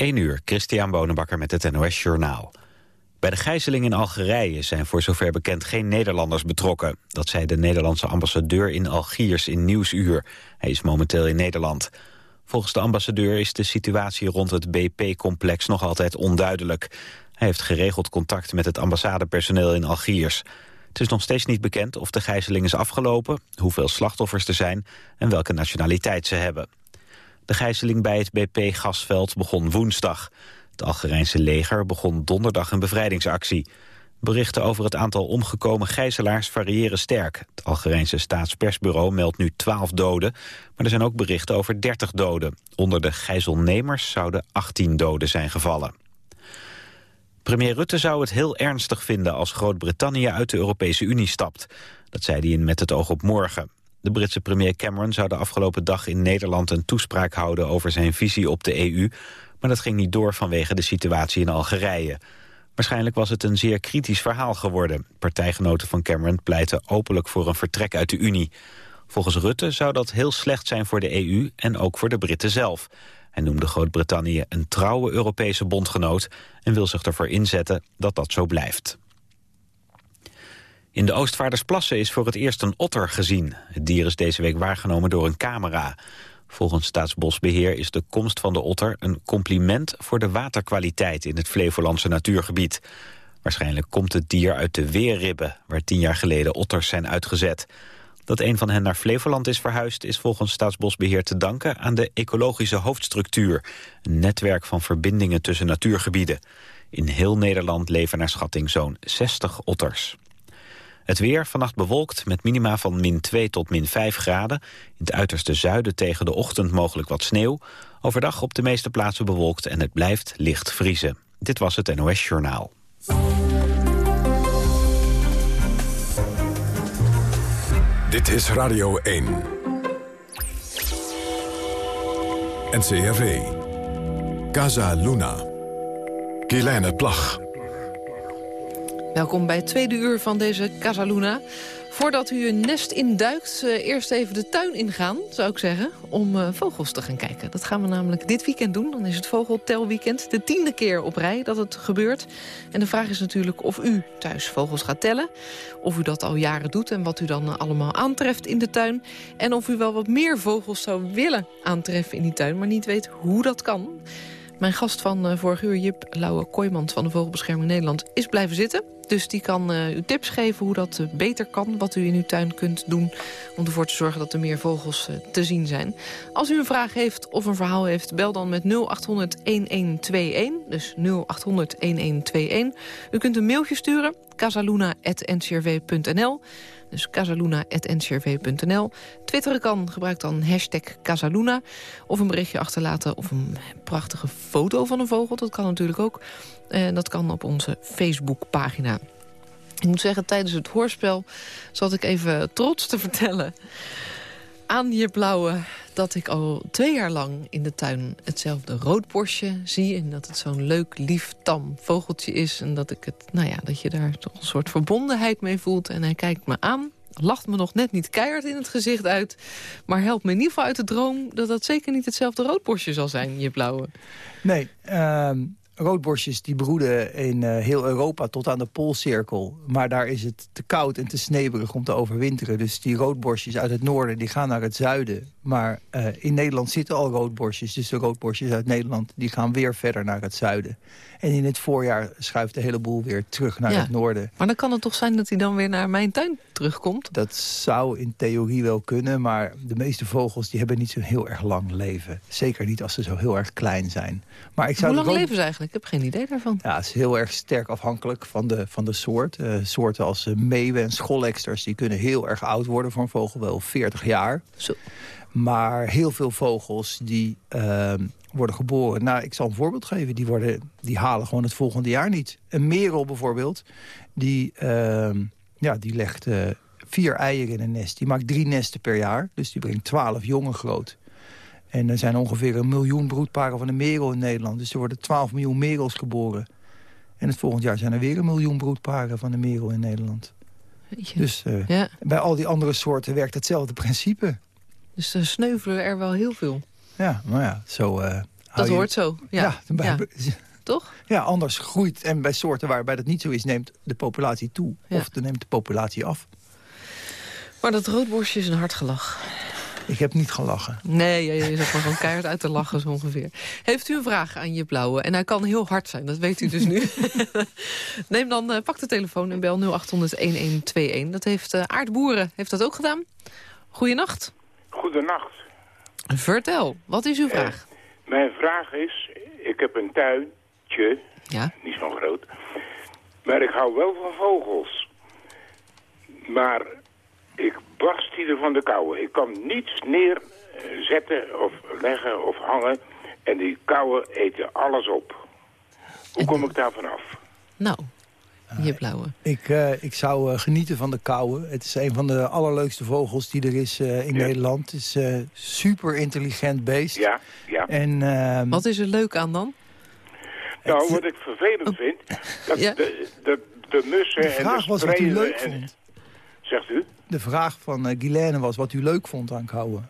1 uur, Christian Bonenbakker met het NOS Journaal. Bij de gijzeling in Algerije zijn voor zover bekend geen Nederlanders betrokken. Dat zei de Nederlandse ambassadeur in Algiers in Nieuwsuur. Hij is momenteel in Nederland. Volgens de ambassadeur is de situatie rond het BP-complex nog altijd onduidelijk. Hij heeft geregeld contact met het ambassadepersoneel in Algiers. Het is nog steeds niet bekend of de gijzeling is afgelopen... hoeveel slachtoffers er zijn en welke nationaliteit ze hebben. De gijzeling bij het BP-gasveld begon woensdag. Het Algerijnse leger begon donderdag een bevrijdingsactie. Berichten over het aantal omgekomen gijzelaars variëren sterk. Het Algerijnse staatspersbureau meldt nu 12 doden... maar er zijn ook berichten over 30 doden. Onder de gijzelnemers zouden 18 doden zijn gevallen. Premier Rutte zou het heel ernstig vinden als Groot-Brittannië uit de Europese Unie stapt. Dat zei hij in Met het oog op morgen. De Britse premier Cameron zou de afgelopen dag in Nederland een toespraak houden over zijn visie op de EU, maar dat ging niet door vanwege de situatie in Algerije. Waarschijnlijk was het een zeer kritisch verhaal geworden. Partijgenoten van Cameron pleiten openlijk voor een vertrek uit de Unie. Volgens Rutte zou dat heel slecht zijn voor de EU en ook voor de Britten zelf. Hij noemde Groot-Brittannië een trouwe Europese bondgenoot... en wil zich ervoor inzetten dat dat zo blijft. In de Oostvaardersplassen is voor het eerst een otter gezien. Het dier is deze week waargenomen door een camera. Volgens Staatsbosbeheer is de komst van de otter een compliment voor de waterkwaliteit in het Flevolandse natuurgebied. Waarschijnlijk komt het dier uit de Weerribben, waar tien jaar geleden otters zijn uitgezet. Dat een van hen naar Flevoland is verhuisd is volgens Staatsbosbeheer te danken aan de ecologische hoofdstructuur. Een netwerk van verbindingen tussen natuurgebieden. In heel Nederland leven naar schatting zo'n 60 otters. Het weer vannacht bewolkt met minima van min 2 tot min 5 graden. In het uiterste zuiden tegen de ochtend mogelijk wat sneeuw. Overdag op de meeste plaatsen bewolkt en het blijft licht vriezen. Dit was het NOS Journaal. Dit is Radio 1. NCRV. Casa Luna. Kielijne Plag. Welkom bij het tweede uur van deze Casaluna. Voordat u een nest induikt, uh, eerst even de tuin ingaan, zou ik zeggen, om uh, vogels te gaan kijken. Dat gaan we namelijk dit weekend doen. Dan is het vogeltelweekend, de tiende keer op rij dat het gebeurt. En de vraag is natuurlijk of u thuis vogels gaat tellen. Of u dat al jaren doet en wat u dan allemaal aantreft in de tuin. En of u wel wat meer vogels zou willen aantreffen in die tuin, maar niet weet hoe dat kan. Mijn gast van uh, vorige uur, Jip Lauwe-Kooijmans van de Vogelbescherming Nederland, is blijven zitten. Dus die kan uh, u tips geven hoe dat uh, beter kan. Wat u in uw tuin kunt doen om ervoor te zorgen dat er meer vogels te zien zijn. Als u een vraag heeft of een verhaal heeft, bel dan met 0800-1121. Dus 0800-1121. U kunt een mailtje sturen, casaluna.ncrv.nl. Dus casaluna.ncrv.nl. Twitteren kan, gebruik dan hashtag Casaluna. Of een berichtje achterlaten of een prachtige foto van een vogel. Dat kan natuurlijk ook. En dat kan op onze Facebookpagina. Ik moet zeggen, tijdens het hoorspel zat ik even trots te vertellen aan je blauwe dat ik al twee jaar lang in de tuin hetzelfde roodborstje zie... en dat het zo'n leuk, lief, tam vogeltje is... en dat, ik het, nou ja, dat je daar toch een soort verbondenheid mee voelt. En hij kijkt me aan, lacht me nog net niet keihard in het gezicht uit... maar helpt me in ieder geval uit de droom... dat dat zeker niet hetzelfde roodborstje zal zijn, je blauwe. Nee, uh, roodborstjes die broeden in uh, heel Europa tot aan de Poolcirkel. Maar daar is het te koud en te sneeuwig om te overwinteren. Dus die roodborstjes uit het noorden die gaan naar het zuiden. Maar uh, in Nederland zitten al roodborstjes. Dus de roodborstjes uit Nederland die gaan weer verder naar het zuiden. En in het voorjaar schuift de hele boel weer terug naar Ja, het noorden. Maar dan kan het toch zijn dat hij dan weer naar mijn tuin terugkomt? Dat zou in theorie wel kunnen, maar de meeste vogels die hebben niet zo heel erg lang leven. Zeker niet als ze zo heel erg klein zijn. Maar ik zou Hoe lang rood- leven ze eigenlijk? Ik heb geen idee daarvan. Ja, het is heel erg sterk afhankelijk van de, van de soort. Eh, soorten als eh, meeuwen en scholleksters die kunnen heel erg oud worden voor een vogel, wel 40 jaar. Zo. Maar heel veel vogels die ehm, worden geboren. Nou, ik zal een voorbeeld geven. Die, worden, die halen gewoon het volgende jaar niet. Een merel bijvoorbeeld, die, ehm, ja, die legt eh, vier eieren in een nest. Die maakt drie nesten per jaar. Dus die brengt twaalf jongen groot. En er zijn ongeveer een miljoen broedparen van de merel in Nederland. Dus er worden 12 miljoen merels geboren. En het volgend jaar zijn er weer een miljoen broedparen van de merel in Nederland. Dus eh, Ja, bij al die andere soorten werkt hetzelfde principe. dus er sneuvelen er wel heel veel. Ja, nou ja, zo eh, Dat je- hoort zo. Ja, bij- ja. toch? Ja, anders groeit. En bij soorten waarbij dat niet zo is, neemt de populatie toe. Of dan neemt de populatie af. Maar dat roodborstje is een hard gelach. Ik heb niet gelachen. Nee, je je zat maar gewoon keihard uit te lachen zo ongeveer. Heeft u een vraag aan je blauwe? En hij kan heel hard zijn, dat weet u dus nu. Neem dan, eh, pak de telefoon en bel 0800-1121. Dat heeft eh Aardboeren heeft dat ook gedaan. Goedenacht. Goedenacht. Vertel, wat is uw vraag? Mijn vraag is, ik heb een tuintje, Ja, niet zo groot, maar ik hou wel van vogels. Maar ik barst hier van de kou. Ik kan niets neerzetten of leggen of hangen en die kauwen eten alles op. Hoe kom ik daar vanaf? nou, je blauwe. Ik, eh, ik zou eh, genieten van de kauwen. Het is een van de allerleukste vogels die er is eh, in Ja. Nederland. Het is een super intelligent beest. Ja, ja. En, ehm, Wat is er leuk aan dan? Nou, wat ik vervelend vind, dat Ja. de, de, de mussen de en de vraag was wat u spreeuwen leuk en- vond. Zegt u? De vraag van eh Guilaine was wat u leuk vond aan kauwen.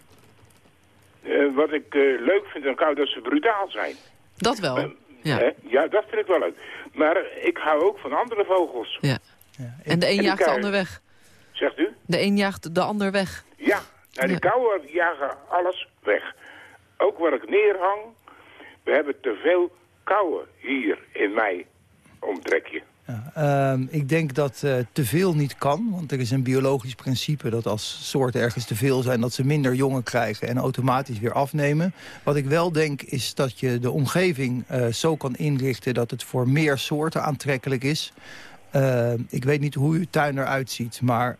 Eh, wat ik eh, leuk vind aan kou, dat ze brutaal zijn. Dat wel. Ja, ja, dat vind ik wel leuk. Maar ik hou ook van andere vogels. ja. Ja, En de een En jaagt de ander weg. Zegt u? De een jaagt de ander weg. Ja, nou, die Ja. kauwen jagen alles weg. Ook waar ik neerhang. We hebben te veel kauwen hier in mijn omtrekje. Ehm, ik denk dat eh, te veel niet kan. Want er is een biologisch principe dat als soorten ergens te veel zijn... dat ze minder jongen krijgen en automatisch weer afnemen. Wat ik wel denk is dat je de omgeving eh, zo kan inrichten... dat het voor meer soorten aantrekkelijk is. Eh, ik weet niet hoe uw tuin eruit ziet, maar...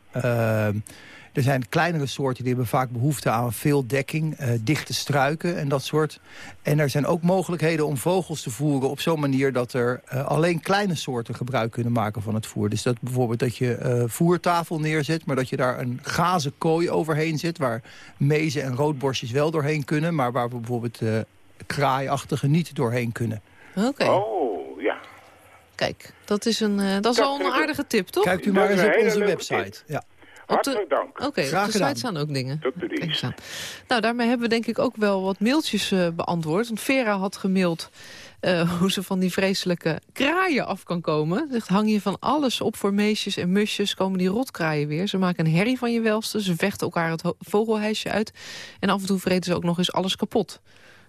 er zijn kleinere soorten die hebben vaak behoefte aan veel dekking, eh, dichte struiken en dat soort. En er zijn ook mogelijkheden om vogels te voeren op zo'n manier dat er eh, alleen kleine soorten gebruik kunnen maken van het voer. Dus dat bijvoorbeeld dat je eh, voertafel neerzet, maar dat je daar een gazen kooi overheen zet, waar mezen en roodborstjes wel doorheen kunnen, maar waar we bijvoorbeeld eh kraaiachtige niet doorheen kunnen. Oké, Oh, ja. kijk, dat is, een, eh, dat is Dat al een aardige tip, toch? Kijkt u maar eens een op onze website. Ja. Hartelijk dank. Oké, Graag op de gedaan. site staan ook dingen. Tot de dienst. Nou, daarmee hebben we denk ik ook wel wat mailtjes eh, beantwoord. Want Vera had gemaild eh, hoe ze van die vreselijke kraaien af kan komen. Zegt, hang je van alles op voor meisjes en musjes, komen die rotkraaien weer. Ze maken een herrie van je welste, ze vechten elkaar het vogelhuisje uit. En af en toe vreten ze ook nog eens alles kapot.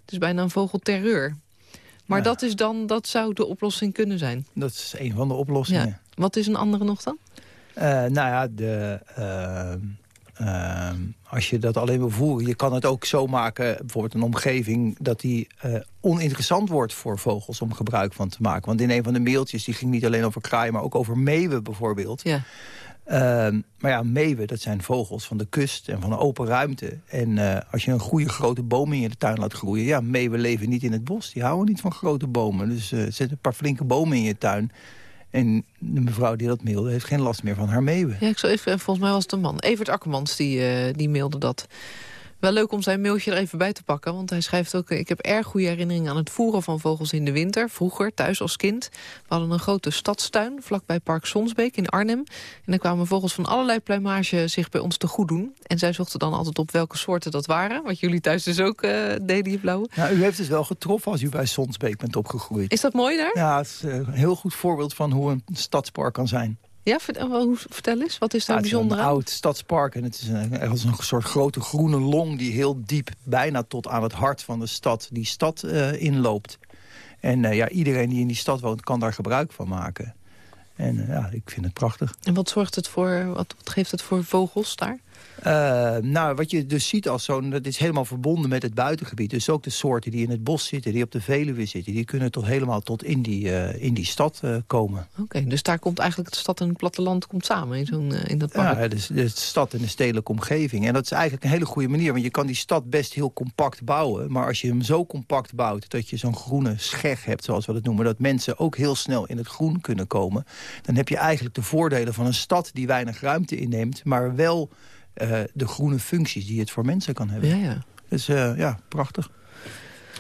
Het is bijna een vogelterreur. Maar Ja. dat, is dan, dat zou de oplossing kunnen zijn. Dat is een van de oplossingen. Ja. Wat is een andere nog dan? Eh, nou ja, de, ehm, ehm, als je dat alleen wil voeren... je kan het ook zo maken, bijvoorbeeld een omgeving... dat die eh, oninteressant wordt voor vogels om gebruik van te maken. Want in een van de mailtjes, die ging niet alleen over kraaien... maar ook over meeuwen bijvoorbeeld. Ja. Maar ja, meeuwen, dat zijn vogels van de kust en van een open ruimte. En eh, als je een goede grote boom in je tuin laat groeien... ja, meeuwen leven niet in het bos, die houden niet van grote bomen. Dus eh, zet een paar flinke bomen in je tuin... En de mevrouw die dat mailde heeft geen last meer van haar meeuwen. Ja, ik zal even, volgens mij was het een man. Evert Akkermans, die, eh, die mailde dat. Wel leuk om zijn mailtje er even bij te pakken. Want hij schrijft ook... Ik heb erg goede herinneringen aan het voeren van vogels in de winter. Vroeger, thuis als kind. We hadden een grote stadstuin vlakbij Park Sonsbeek in Arnhem. En daar kwamen vogels van allerlei pluimage zich bij ons te goed doen. En zij zochten dan altijd op welke soorten dat waren. Wat jullie thuis dus ook eh, deden, je blauwe. Nou, u heeft het wel getroffen als u bij Sonsbeek bent opgegroeid. Is dat mooi daar? Ja, het is eh, een heel goed voorbeeld van hoe een stadspark kan zijn. Ja, vertel, wel, hoe- vertel eens. Wat is daar Ja, het is bijzonder een aan? oud stadspark en het is een, een soort grote groene long... die heel diep, bijna tot aan het hart van de stad, die stad eh, inloopt. En eh, ja, iedereen die in die stad woont kan daar gebruik van maken. En eh, ja, ik vind het prachtig. En wat zorgt het voor, wat, wat geeft het voor vogels daar? Eh, nou, wat je dus ziet als zo'n... dat is helemaal verbonden met het buitengebied. Dus ook de soorten die in het bos zitten, die op de Veluwe zitten... die kunnen tot helemaal tot in die, eh, in die stad eh, komen. Oké, dus daar komt eigenlijk de stad en het platteland komt samen in, zo'n, in dat park. Ja, dus de stad en de stedelijke omgeving. En dat is eigenlijk een hele goede manier. Want je kan die stad best heel compact bouwen. Maar als je hem zo compact bouwt dat je zo'n groene scheg hebt, zoals we dat noemen... dat mensen ook heel snel in het groen kunnen komen... dan heb je eigenlijk de voordelen van een stad die weinig ruimte inneemt... maar wel eh, de groene functies die het voor mensen kan hebben. Ja, ja. Dus ja, prachtig.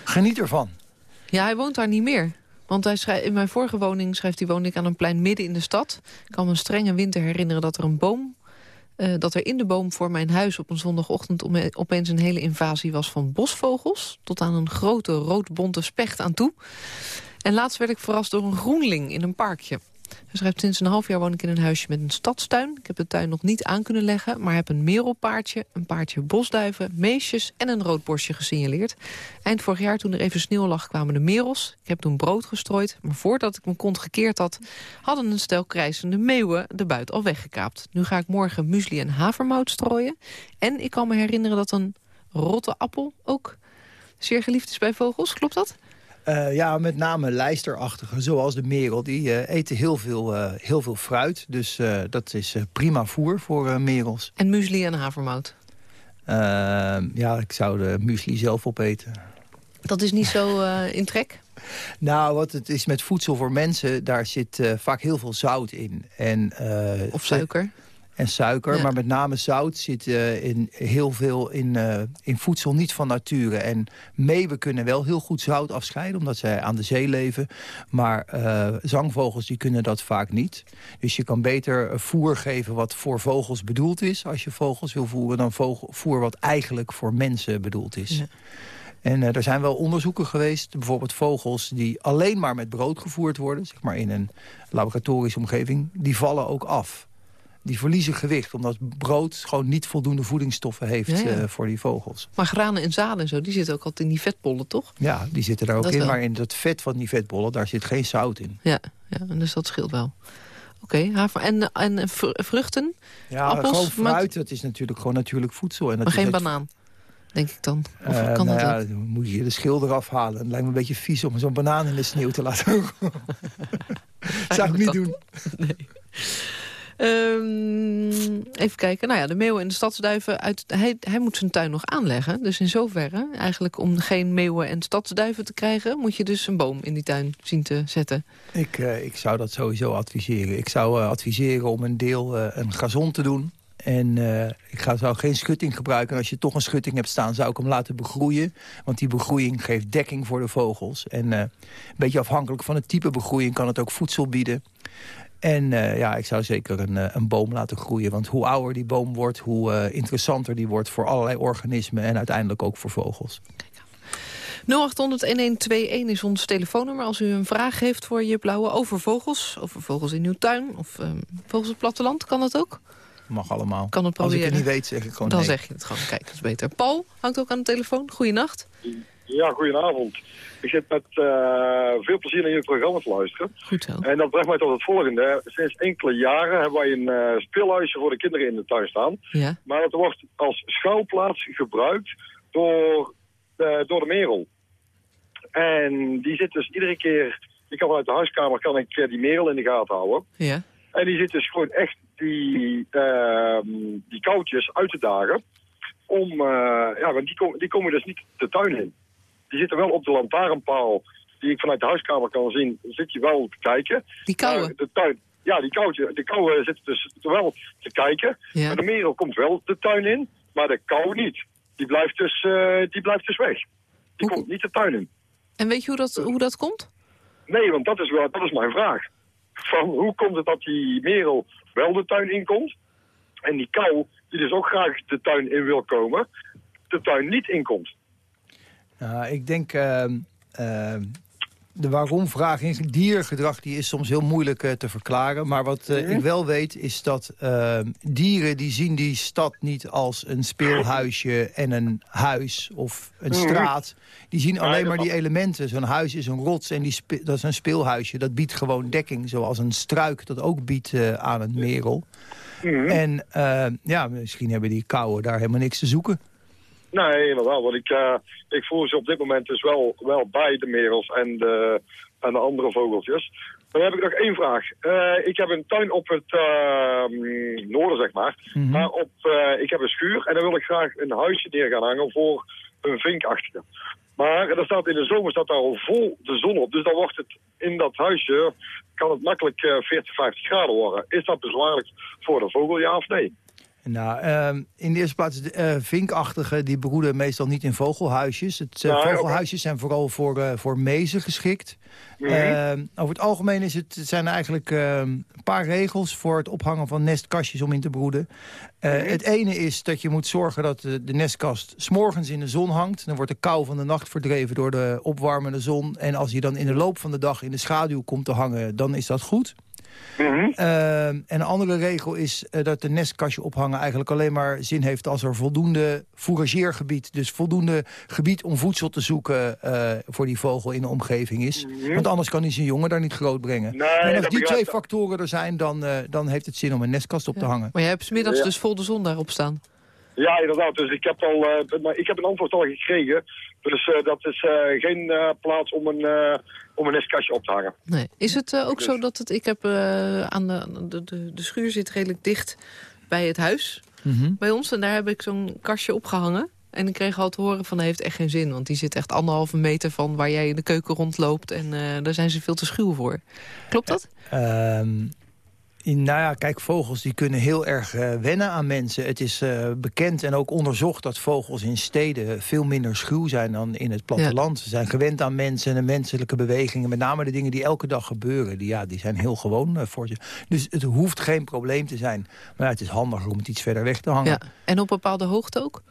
Geniet ervan. ja, hij woont daar niet meer. Want hij schrijft, in mijn vorige woning schrijft hij woonde ik aan een plein midden in de stad. Ik kan me een strenge winter herinneren dat er een boom eh, dat er in de boom voor mijn huis op een zondagochtend... opeens een hele invasie was van bosvogels... tot aan een grote roodbonte specht aan toe. En laatst werd ik verrast door een groenling in een parkje. Hij schrijft, sinds een half jaar woon ik in een huisje met een stadstuin. Ik heb de tuin nog niet aan kunnen leggen, maar heb een merelpaardje... een paardje bosduiven, meesjes en een roodborstje gesignaleerd. Eind vorig jaar, toen er even sneeuw lag, kwamen de merels. Ik heb toen brood gestrooid, maar voordat ik mijn kont gekeerd had... hadden een stel krijzende meeuwen de buit al weggekaapt. Nu ga ik morgen muesli en havermout strooien. En ik kan me herinneren dat een rotte appel ook zeer geliefd is bij vogels. Klopt dat? Uh, ja, met name lijsterachtige, zoals de merel. Die uh, eten heel veel, uh, heel veel fruit. Dus dat is prima voer voor merels. En muesli en havermout? ja, ik zou de muesli zelf opeten. Dat is niet zo in trek? Nou, wat het is met voedsel voor mensen, daar zit vaak heel veel zout in. En, of suiker? En suiker. Maar met name zout zit uh, in heel veel in, uh, in voedsel niet van nature. En meeuwen kunnen wel heel goed zout afscheiden, omdat zij aan de zee leven. Maar uh, zangvogels die kunnen dat vaak niet. Dus je kan beter voer geven wat voor vogels bedoeld is. Als je vogels wil voeren, dan voer wat eigenlijk voor mensen bedoeld is. Ja. En uh, er zijn wel onderzoeken geweest, bijvoorbeeld vogels die alleen maar met brood gevoerd worden, zeg maar in een laboratorische omgeving, die vallen ook af die verliezen gewicht. Omdat brood gewoon niet voldoende voedingsstoffen heeft eh, voor die vogels. Maar granen en zaden en zo, die zitten ook altijd in die vetbollen, toch? Ja, die zitten daar ook in. Maar in dat vet van die vetbollen, daar zit geen zout in. Ja, ja dus dat scheelt wel. Oké, okay, en, en vruchten? Ja, appels, gewoon fruit, dat is natuurlijk gewoon natuurlijk voedsel. En dat maar geen banaan? denk ik dan? Of uh, kan nou dat ja, dan moet je de schil eraf halen. Het lijkt me een beetje vies om zo'n banaan in de sneeuw te laten. zou ik niet doen. Nee. Um, even kijken. Nou ja, de meeuwen en de stadsduiven. Uit, hij, hij moet zijn tuin nog aanleggen. Dus in zoverre, eigenlijk om geen meeuwen en stadsduiven te krijgen... moet je dus een boom in die tuin zien te zetten. Ik, uh, ik zou dat sowieso adviseren. Ik zou uh, adviseren om een deel uh, een gazon te doen. En ik ga, zou geen schutting gebruiken. En als je toch een schutting hebt staan, zou ik hem laten begroeien. Want die begroeiing geeft dekking voor de vogels. En een beetje afhankelijk van het type begroeiing kan het ook voedsel bieden. En uh, ja, ik zou zeker een, uh, een, boom laten groeien. Want hoe ouder die boom wordt, hoe uh, interessanter die wordt... voor allerlei organismen en uiteindelijk ook voor vogels. 0800-1121 is ons telefoonnummer. Als u een vraag heeft voor je blauwe over vogels... over vogels in uw tuin of um, vogels op het platteland, kan dat ook? Mag allemaal. Kan het proberen. Als ik het niet weet, zeg ik gewoon Dan nee. zeg je het gewoon. Kijk, dat is beter. Paul hangt ook aan de telefoon. Goeienacht. Ja, goedenavond. Ik zit met uh, veel plezier naar jullie programma te luisteren. Goed zo. En dat brengt mij tot het volgende. Sinds enkele jaren hebben wij een uh, speelhuisje voor de kinderen in de tuin staan. Ja. Maar het wordt als schouwplaats gebruikt door de, door de merel. En die zit dus iedere keer... Ik kan vanuit de huiskamer kan ik uh, die merel in de gaten houden. Ja. En die zit dus gewoon echt die, die koudjes uit te dagen. Om, ja, want die, kom, die komen dus niet de tuin in die zitten wel op de lantaarnpaal die ik vanuit de huiskamer kan zien, zit je wel te kijken. Die kouwen? de tuin, ja, die koudje, de kouwen zitten dus wel te kijken. Ja. Maar de merel komt wel de tuin in, maar de kou niet. Die blijft dus, uh, die blijft dus weg. Die hoe... komt niet de tuin in. En weet je hoe dat, hoe dat komt? Nee, want dat is, wel, dat is mijn vraag. Van hoe komt het dat die merel wel de tuin inkomt en die kou, die dus ook graag de tuin in wil komen, de tuin niet inkomt? Nou, ik denk... Uh, uh, de waarom-vraag in diergedrag die is soms heel moeilijk uh, te verklaren. Maar wat uh, ik wel weet is dat uh, dieren die zien die stad niet als een speelhuisje en een huis of een straat. Die zien alleen maar die elementen. Zo'n huis is een rots en die dat is een speelhuisje. Dat biedt gewoon dekking, zoals een struik dat ook biedt aan een merel. En ja, misschien hebben die kouwen daar helemaal niks te zoeken. Nee, inderdaad. Want ik, uh, ik voel ze op dit moment dus wel, wel bij de merels en de, en de andere vogeltjes. Dan heb ik nog één vraag. Uh, ik heb een tuin op het uh, noorden, zeg maar. Mhm. Maar op, ik heb een schuur en dan wil ik graag een huisje neer gaan hangen voor een vinkachtige. Maar er staat in de zomer staat daar al vol de zon op. Dus dan wordt het in dat huisje, kan het makkelijk 40, 50 graden worden. Is dat bezwaarlijk voor de vogel, ja of nee? Nou, uh, in de eerste plaats, de uh, vinkachtigen die broeden meestal niet in vogelhuisjes. Het, uh, Nou, oké. vogelhuisjes zijn vooral voor, uh, voor mezen geschikt. Mhm. Ehm, over het algemeen is het, het zijn eigenlijk ehm, een paar regels voor het ophangen van nestkastjes om in te broeden. Eh, het ene is dat je moet zorgen dat de, de nestkast s'morgens in de zon hangt. Dan wordt de kou van de nacht verdreven door de opwarmende zon. En als je dan in de loop van de dag in de schaduw komt te hangen, dan is dat goed. Mhm. Uh, en een andere regel is uh, dat de nestkastje ophangen eigenlijk alleen maar zin heeft als er voldoende fourageergebied, dus voldoende gebied om voedsel te zoeken uh, voor die vogel in de omgeving is. Mhm. Want anders kan hij zijn jongen daar niet groot brengen. Nee, en als die twee factoren er zijn, dan, uh, dan heeft het zin om een nestkast op te hangen. Maar jij hebt 's middags Ja. dus vol de zon daarop staan. Ja, inderdaad. Dus ik heb, al, eh, maar ik heb een antwoord al gekregen. Dus eh, dat is eh, geen eh, plaats om een, eh, om een nestkastje op te hangen. Nee. Is het ook Dus- zo dat het... Ik heb eh, aan de, de, de, de schuur zit redelijk dicht bij het huis Mhm. bij ons. En daar heb ik zo'n kastje opgehangen. En ik kreeg al te horen van, dat heeft echt geen zin. Want die zit echt anderhalve meter van waar jij in de keuken rondloopt. En eh, daar zijn ze veel te schuw voor. Klopt dat? Ehm, nou ja, kijk, vogels die kunnen heel erg eh, wennen aan mensen. Het is eh, bekend en ook onderzocht dat vogels in steden veel minder schuw zijn dan in het platteland. Ze zijn gewend aan mensen en menselijke bewegingen. Met name de dingen die elke dag gebeuren. Die, ja, die zijn heel gewoon eh, voor ze. Dus het hoeft geen probleem te zijn. Maar ja, het is handiger om het iets verder weg te hangen. Ja. En op bepaalde hoogte ook?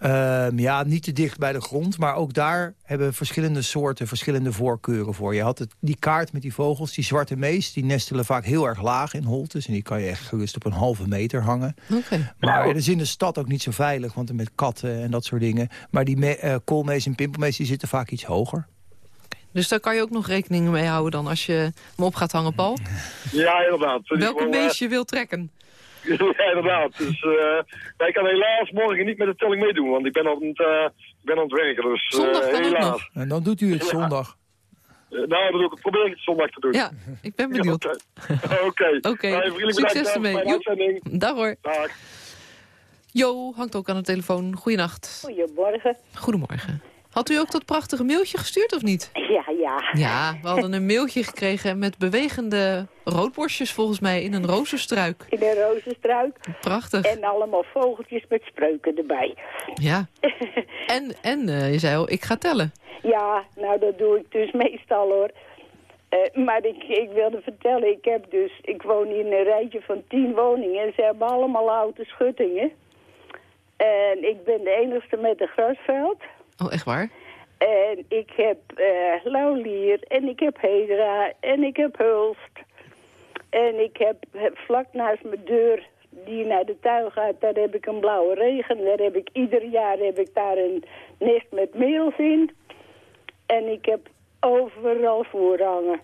Ehm, ja, niet te dicht bij de grond. Maar ook daar hebben verschillende soorten verschillende voorkeuren voor. Je had het, die kaart met die vogels, die zwarte mees... die nestelen vaak heel erg laag in holtes. En die kan je echt gerust op een halve meter hangen. Oké. Maar het is in de stad ook niet zo veilig, want met katten en dat soort dingen. Maar die me- eh, koolmees en pimpelmees die zitten vaak iets hoger. Dus daar kan je ook nog rekening mee houden dan als je hem op gaat hangen, Paul. Ja, inderdaad. Welke mees je wil trekken? ja, inderdaad. Dus eh, ja, ik kan helaas morgen niet met de telling meedoen, want ik ben aan het, eh, ik ben aan het werken. Dus, eh, Zondag helaas. nog. En dan doet u het Ja. zondag. Nou, dat doe ik. probeer ik het zondag te doen. Ja, ik ben benieuwd. Oké. Nou, succes ermee. Dag hoor. Dag. Jo hangt ook aan de telefoon. Goedenacht. Goedemorgen. Goedemorgen. Had u ook dat prachtige mailtje gestuurd of niet? Ja, ja. Ja, we hadden een mailtje gekregen met bewegende roodborstjes volgens mij in een rozenstruik. In een rozenstruik. Prachtig. En allemaal vogeltjes met spreuken erbij. Ja. En, en eh, je zei al, ik ga tellen. Ja, nou dat doe ik dus meestal hoor. Eh, maar ik, ik wilde vertellen, ik heb dus, ik woon in een rijtje van tien woningen. En ze hebben allemaal houten schuttingen. En ik ben de enigste met een grasveld. Oh, echt waar? En ik heb eh lauwlier en ik heb hedera en ik heb hulst. En ik heb heb vlak naast mijn deur die naar de tuin gaat, daar heb ik een blauwe regen. Daar heb ik ieder jaar heb ik daar een nest met merels in. En ik heb overal voorhangen.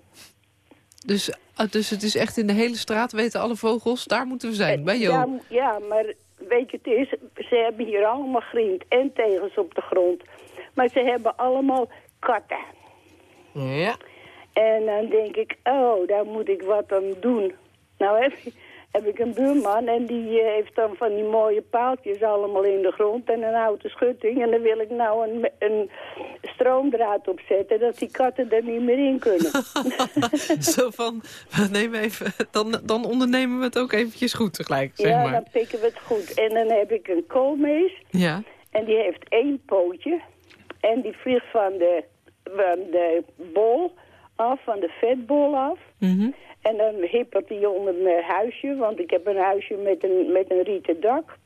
Dus, ah, dus het is echt in de hele straat weten alle vogels, daar moeten we zijn, bij Jo. Ja, ja, maar weet je, het is, ze hebben hier allemaal grind en tegens op de grond. Maar ze hebben allemaal katten. Ja. En dan denk ik, oh, daar moet ik wat aan doen. Nou heb, heb ik een buurman en die eh, heeft dan van die mooie paaltjes allemaal in de grond en een houten schutting. En dan wil ik nou een, een stroomdraad opzetten dat die katten er niet meer in kunnen. Zo van, nemen even, dan, dan ondernemen we het ook eventjes goed tegelijk, zeg ja, maar. dan pikken we het goed. En dan heb ik een koolmees Ja. en die heeft één pootje. En die vliegt van de, van de bol af, van de vetbol af. Mhm. En dan hippert hij onder mijn huisje, want ik heb een huisje met een, met een rieten dak.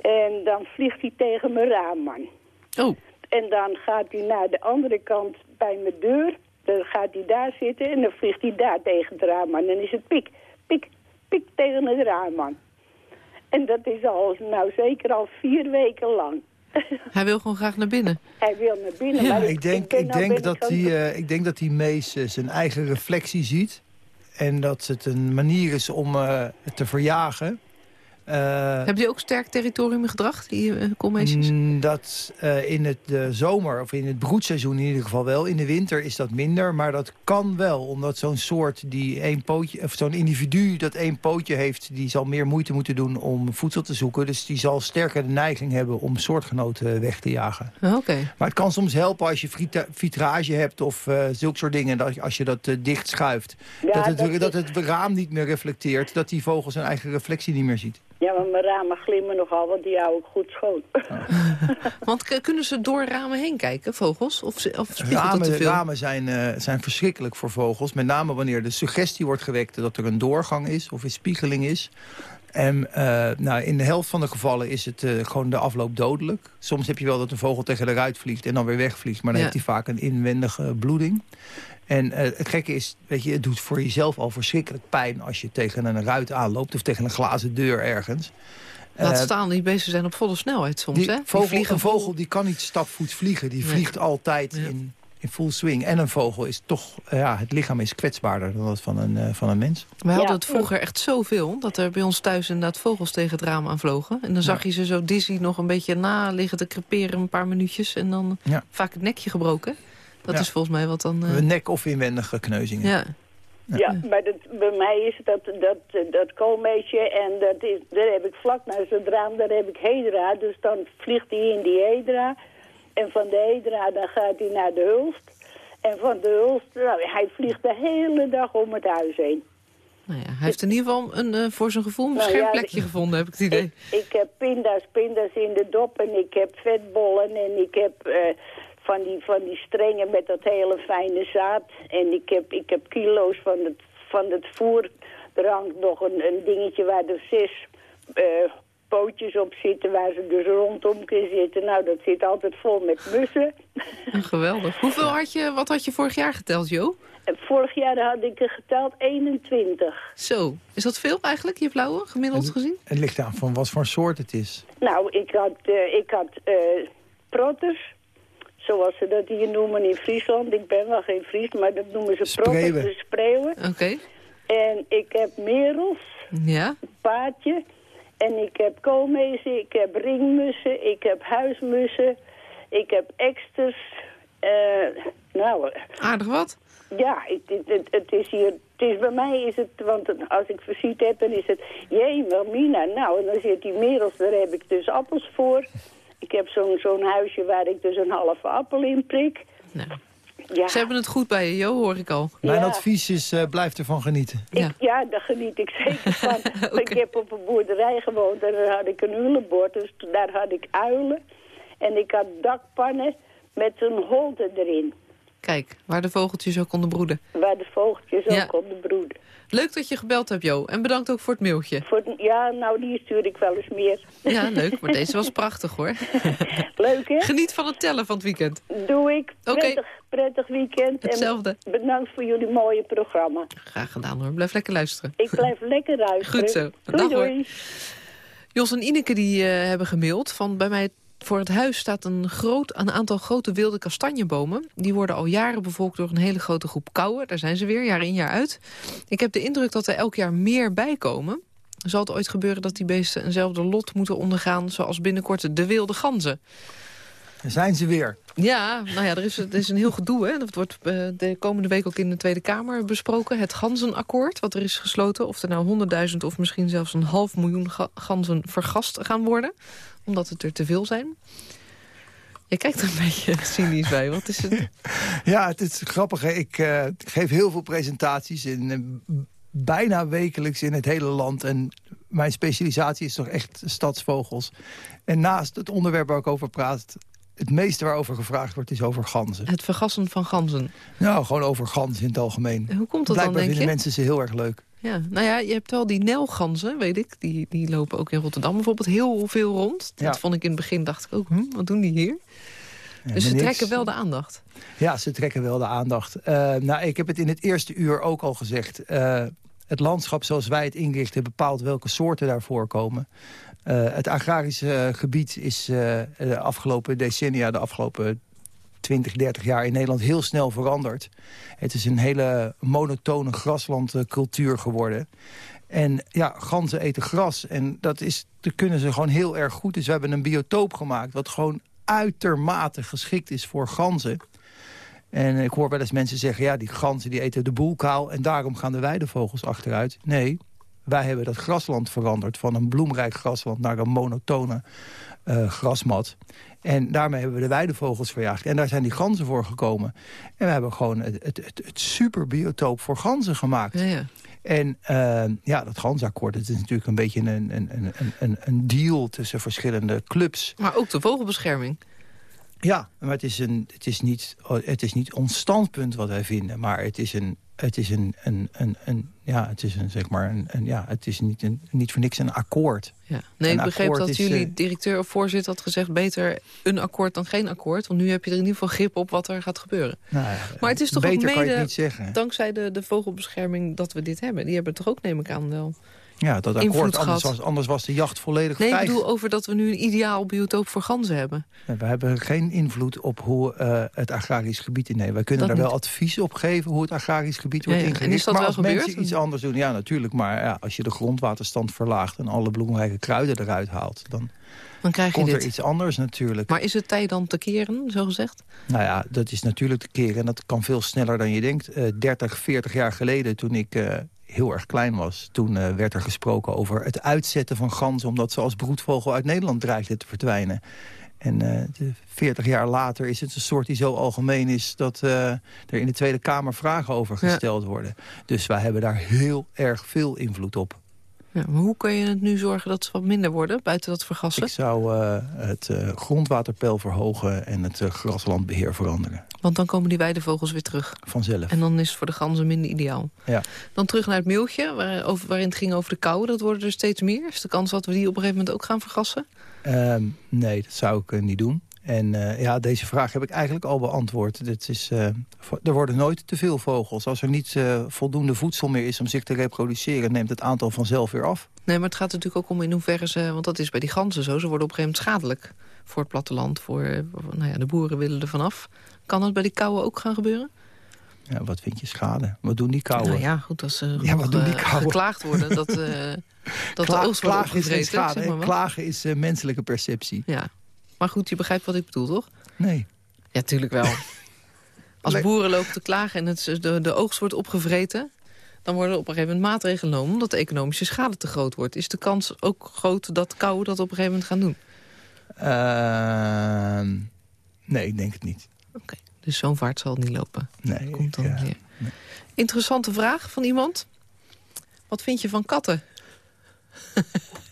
En dan vliegt hij tegen mijn raam aan. Oh, En dan gaat hij naar de andere kant bij mijn deur. Dan gaat hij daar zitten en dan vliegt hij daar tegen het raam aan. Dan is het pik, pik, pik tegen het raam aan. En dat is al, nou zeker al vier weken lang. hij wil gewoon graag naar binnen. Hij wil naar binnen, maar Ik denk, ben- ik, nou denk dat die, het- eh, ik denk dat die mees eh, zijn eigen reflectie ziet. En dat het een manier is om eh, het te verjagen. Eh, Hebben die ook sterk territoriumgedrag, die uh, koolmeesjes? Mm, Dat eh, in het de zomer, of in het broedseizoen in ieder geval wel. In de winter is dat minder, maar dat kan wel. Omdat zo'n soort, die één pootje, of zo'n individu dat één pootje heeft... die zal meer moeite moeten doen om voedsel te zoeken. Dus die zal sterker de neiging hebben om soortgenoten weg te jagen. Oké. Maar het kan soms helpen als je vitrage hebt of eh zulke soort dingen. Dat, als je dat eh, dicht schuift. Ja, dat, het, dat dat het raam niet meer reflecteert. Dat die vogel zijn eigen reflectie niet meer ziet. Ja, maar mijn ramen glimmen nogal, want die hou ik goed schoon. Want kunnen ze door ramen heen kijken, vogels? Of, of spiegelt het te Ramen, veel? ramen zijn, eh, zijn verschrikkelijk voor vogels. Met name wanneer de suggestie wordt gewekt dat er een doorgang is of een spiegeling is. En uh, nou, in de helft van de gevallen is het uh, gewoon de afloop dodelijk. Soms heb je wel dat een vogel tegen de ruit vliegt en dan weer wegvliegt. Maar dan ja. heeft hij vaak een inwendige bloeding. En uh, het gekke is, weet je, het doet voor jezelf al verschrikkelijk pijn... als je tegen een ruit aanloopt of tegen een glazen deur ergens. Laat staan, die beesten zijn op volle snelheid soms, die hè? Die vogel, een vogel die kan niet stapvoets vliegen. Die nee. vliegt altijd ja. in, in full swing. En een vogel is toch, ja, het lichaam is kwetsbaarder dan dat van een, uh, van een mens. We hadden het vroeger echt zoveel, dat er bij ons thuis inderdaad vogels tegen het raam aan vlogen. En dan zag je ze zo dizzy nog een beetje na liggen te creperen een paar minuutjes. En dan ja. vaak het nekje gebroken. Dat ja. is volgens mij wat dan... Uh... Nek- of inwendige kneuzingen. Ja. Ja, ja maar dat, bij mij is dat, dat, dat koolmeesje en dat is, daar heb ik vlak naast het raam, daar heb ik hedra. Dus dan vliegt hij in die hedra. En van de hedra dan gaat hij naar de hulst. En van de hulst, nou, hij vliegt de hele dag om het huis heen. Nou ja, hij heeft in ieder geval een, uh, voor zijn gevoel een beschermplekje nou ja, gevonden, heb ik het idee. Ik, ik, heb pinda's, pinda's in de dop en ik heb vetbollen en ik heb... Uh, van die, van die strengen met dat hele fijne zaad. En ik heb, ik heb kilo's van het, van het voer. Er hangt nog een, een dingetje waar er zes uh, pootjes op zitten... waar ze dus rondom kunnen zitten. Nou, dat zit altijd vol met mussen. Geweldig. Hoeveel had je, wat had je vorig jaar geteld, Jo? Vorig jaar had ik er geteld 21. Zo. Is dat veel eigenlijk, je blauwe, gemiddeld het, gezien? Het ligt aan van wat voor soort het is. Nou, ik had, uh, ik had uh, protters zoals ze dat hier noemen in Friesland. Ik ben wel geen Fries, maar dat noemen ze proppen, de spreeuwen. Oké. Okay. En ik heb merels, ja. paardje. En ik heb koolmezen, ik heb ringmussen, ik heb huismussen, ik heb eksters. Uh, nou... Aardig wat? Ja, het, het, het, is hier... Het is bij mij is het, want als ik visite heb, dan is het... Jee, Mina, nou, en dan zit die merels, daar heb ik dus appels voor. Ik heb zo'n zo'n huisje waar ik dus een halve appel in prik. Nou. Ja. Ze hebben het goed bij je, Jo, hoor ik al. Mijn ja. advies is, uh, blijf ervan genieten. Ik, ja. ja, daar geniet ik zeker van. okay. Ik heb op een boerderij gewoond en daar had ik een uilenbord. Dus daar had ik uilen. En ik had dakpannen met een holte erin. Kijk, waar de vogeltjes ook konden broeden. Waar de vogeltjes ook konden broeden. Leuk dat je gebeld hebt, Jo. En bedankt ook voor het mailtje. Voor het, ja, nou, die stuur ik wel eens meer. Ja, leuk. Maar deze was prachtig, hoor. Leuk, hè? Geniet van het tellen van het weekend. Doe ik. Prettig, okay. prettig weekend. Hetzelfde. En bedankt voor jullie mooie programma. Graag gedaan, hoor. Blijf lekker luisteren. Ik blijf lekker luisteren. Goed zo. Doei, Dag, doei. Hoor. Jos en Ineke die, uh, hebben gemaild van bij mij voor het huis staat een, groot, een aantal grote wilde kastanjebomen. Die worden al jaren bevolkt door een hele grote groep kauwen. Daar zijn ze weer, jaar in jaar uit. Ik heb de indruk dat er elk jaar meer bijkomen. Zal het ooit gebeuren dat die beesten eenzelfde lot moeten ondergaan... zoals binnenkort de wilde ganzen? Daar zijn ze weer. Ja, nou ja, er is, er is een heel gedoe. Hè. Dat wordt uh, de komende week ook in de Tweede Kamer besproken. Het ganzenakkoord, wat er is gesloten. Of er nou 100.000 of misschien zelfs een half miljoen ga ganzen vergast gaan worden omdat het er te veel zijn. Je kijkt er een beetje cynisch bij. Wat is het? Ja, het is grappig. Hè? Ik uh, geef heel veel presentaties in, uh, bijna wekelijks in het hele land. En mijn specialisatie is toch echt stadsvogels. En naast het onderwerp waar ik over praat... het meeste waarover gevraagd wordt is over ganzen. Het vergassen van ganzen? Nou, gewoon over ganzen in het algemeen. En hoe komt dat Blijkbaar dan, denk vinden mensen ze heel erg leuk. Ja, nou ja, je hebt wel die nelganzen, weet ik. Die, die lopen ook in Rotterdam bijvoorbeeld heel veel rond. Dat ja. vond ik in het begin, dacht ik ook, hm, wat doen die hier? Ja, dus ze niks. trekken wel de aandacht. Ja, ze trekken wel de aandacht. Uh, nou, ik heb het in het eerste uur ook al gezegd. Uh, het landschap zoals wij het inrichten bepaalt welke soorten daar voorkomen. Uh, het agrarische gebied is de afgelopen decennia, de afgelopen 20, 30 jaar in Nederland heel snel veranderd. Het is een hele monotone graslandcultuur geworden. En ja, ganzen eten gras. En dat, is, dat kunnen ze gewoon heel erg goed. Dus we hebben een biotoop gemaakt... wat gewoon uitermate geschikt is voor ganzen. En ik hoor wel eens mensen zeggen... ja, die ganzen die eten de boel kaal... en daarom gaan de weidevogels achteruit. Nee, wij hebben dat grasland veranderd... van een bloemrijk grasland naar een monotone uh, grasmat. En daarmee hebben we de weidevogels verjaagd. En daar zijn die ganzen voor gekomen. En we hebben gewoon het, het, het, het superbiotoop voor ganzen gemaakt. Ja, ja. En uh, ja, dat gansakkoord, het is natuurlijk een beetje een, een, een, een, een deal tussen verschillende clubs. Maar ook de vogelbescherming. Ja, maar het is, een, het, is niet, het is niet ons standpunt wat wij vinden. Maar het is een, het is een, een, een, een, ja, het is een, zeg maar, een, een ja, het is niet, een, niet voor niks een akkoord. Ja. Nee, Een ik begreep dat is, jullie eh, directeur of voorzitter had gezegd... beter een akkoord dan geen akkoord. Want nu heb je er in ieder geval grip op wat er gaat gebeuren. Nou, ja, Maar het is toch ook mede het dankzij de, de vogelbescherming dat we dit hebben. Die hebben toch ook, neem ik aan, wel. Ja, dat akkoord, anders was, anders was de jacht volledig Nee, ik bedoel over dat we nu een ideaal biotoop voor ganzen hebben. Nee, We hebben geen invloed op hoe eh, het agrarisch gebied in Wij kunnen Dat daar wel advies op geven hoe het agrarisch gebied wordt ja. En ingericht. is dat maar wel als gebeurd? mensen iets anders doen, ja natuurlijk. Maar ja, als je de grondwaterstand verlaagt en alle bloemrijke kruiden eruit haalt... dan Dan krijg je komt er dit. iets anders natuurlijk. Maar is het tijd dan te keren, zo gezegd? Nou ja, dat is natuurlijk te keren en dat kan veel sneller dan je denkt. Eh 30, 40 jaar geleden, toen ik eh, heel erg klein was... toen eh, werd er gesproken over het uitzetten van ganzen... omdat ze als broedvogel uit Nederland dreigden te verdwijnen. En eh, de 40 jaar later is het een soort die zo algemeen is... dat eh, er in de Tweede Kamer vragen over Ja. gesteld worden. Dus wij hebben daar heel erg veel invloed op. Ja, maar hoe kun je het nu zorgen dat ze wat minder worden, buiten dat vergassen? Ik zou eh, het eh, grondwaterpeil verhogen en het eh, graslandbeheer veranderen. Want dan komen die weidevogels weer terug. Vanzelf. En dan is het voor de ganzen minder ideaal. Ja. Dan terug naar het mailtje, waar, over, waarin het ging over de kou. Dat worden er steeds meer. Is de kans dat we die op een gegeven moment ook gaan vergassen? Ehm, nee, dat zou ik niet doen. En eh, ja, deze vraag heb ik eigenlijk al beantwoord. Dit is, eh, er worden nooit te veel vogels. Als er niet eh, voldoende voedsel meer is om zich te reproduceren... neemt het aantal vanzelf weer af. Nee, maar het gaat natuurlijk ook om in hoeverre ze... want dat is bij die ganzen zo, ze worden op een gegeven moment schadelijk... voor het platteland, voor, nou ja, de boeren willen er vanaf. Kan dat bij die kauwen ook gaan gebeuren? Ja, wat vind je schade? Wat doen die kauwen? Nou ja, goed, als er Ja, wat doen die kauwen? geklaagd worden... dat, dat Kla- de oogst wordt klagen is schade. zeg maar. Klagen is menselijke perceptie. Ja, maar goed, je begrijpt wat ik bedoel, toch? Nee. Ja, tuurlijk wel. Als boeren lopen te klagen en het, de, de oogst wordt opgevreten... dan worden er op een gegeven moment maatregelen genomen... omdat de economische schade te groot wordt. Is de kans ook groot dat kauwen dat op een gegeven moment gaan doen? Ehm, nee, ik denk het niet. Oké, dus zo'n vaart zal het niet lopen. Nee, Komt dan ja. weer. Interessante vraag van iemand. Wat vind je van katten?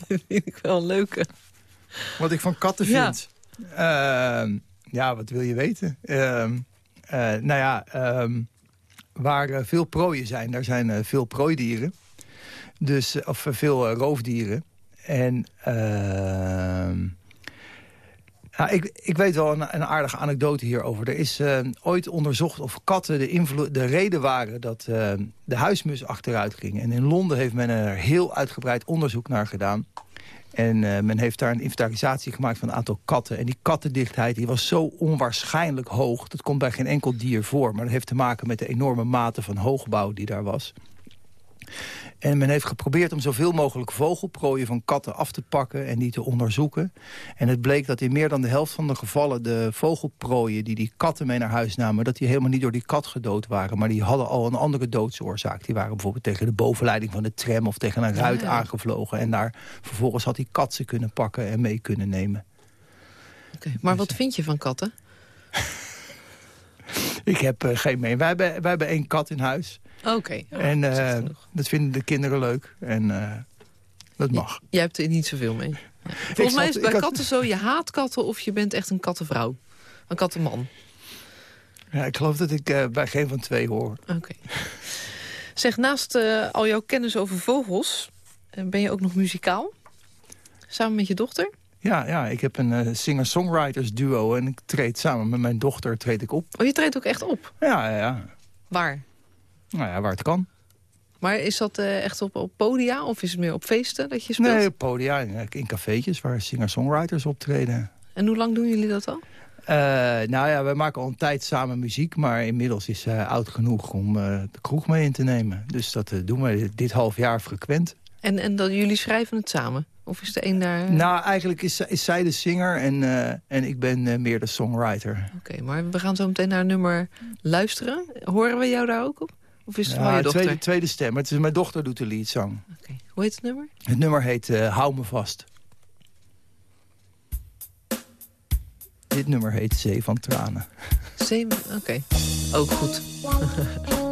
Dat vind ik wel een leuke. Wat ik van katten Ja. vind? Ehm, ja, wat wil je weten? Ehm, eh, nou ja, ehm, waar eh, veel prooien zijn, daar zijn eh, veel prooidieren. Dus, of veel roofdieren. En ehm, ja, ik, ik weet wel een, een aardige anekdote hierover. Er is ooit onderzocht of katten de, de reden waren dat de huismus achteruit ging. En in Londen heeft men er heel uitgebreid onderzoek naar gedaan. En eh, men heeft daar een inventarisatie gemaakt van een aantal katten. En die kattendichtheid die was zo onwaarschijnlijk hoog. Dat komt bij geen enkel dier voor. Maar dat heeft te maken met de enorme mate van hoogbouw die daar was. En men heeft geprobeerd om zoveel mogelijk vogelprooien van katten af te pakken en die te onderzoeken. En het bleek dat in meer dan de helft van de gevallen de vogelprooien die die katten mee naar huis namen, dat die helemaal niet door die kat gedood waren. Maar die hadden al een andere doodsoorzaak. Die waren bijvoorbeeld tegen de bovenleiding van de tram of tegen een ruit Ja. aangevlogen. En daar vervolgens had die kat ze kunnen pakken en mee kunnen nemen. Oké, Maar wat vind je van katten? Ik heb eh, geen mee. Wij hebben, wij hebben één kat in huis. Oké, ja, en eh, dat vinden de kinderen leuk. En eh, dat mag. Jij hebt er niet zoveel mee. Ja. Volgens mij is het bij had- katten zo, je haat katten of je bent echt een kattenvrouw. Een kattenman. Ja, ik geloof dat ik eh, bij geen van twee hoor. Oké. Zeg, naast al jouw kennis over vogels, ben je ook nog muzikaal? Samen met je dochter? Ja, ja ik heb een singer-songwriters duo en ik treed samen met mijn dochter treed ik op. Oh, je treedt ook echt op. Ja, ja, ja. Waar? Nou ja, waar het kan. Maar is dat eh, echt op, op podia of is het meer op feesten dat je speelt? Nee, op podia, in, in cafeetjes waar singer-songwriters optreden. En hoe lang doen jullie dat al? Eh, nou ja, we maken al een tijd samen muziek, maar inmiddels is zij oud genoeg om eh, de kroeg mee in te nemen. Dus dat eh, doen we dit, dit half jaar frequent. En, en dat jullie schrijven het samen? Of is de een daar... Nou, eigenlijk is, is zij de singer en, eh, en ik ben eh, meer de songwriter. Oké, maar we gaan zo meteen naar een nummer luisteren. Horen we jou daar ook op? Of is het van je dochter? tweede, tweede stem. Het is, mijn dochter doet de leadzang. Oké. Hoe heet het nummer? Het nummer heet eh, Hou me vast. Dit nummer heet Zee van Tranen. Zee... Oké, ook goed.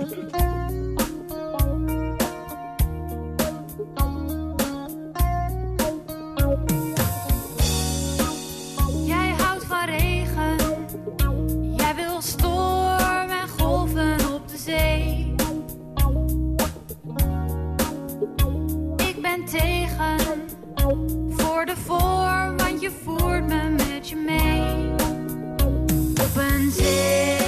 word ervoor, want je voert me met je mee. Op een zee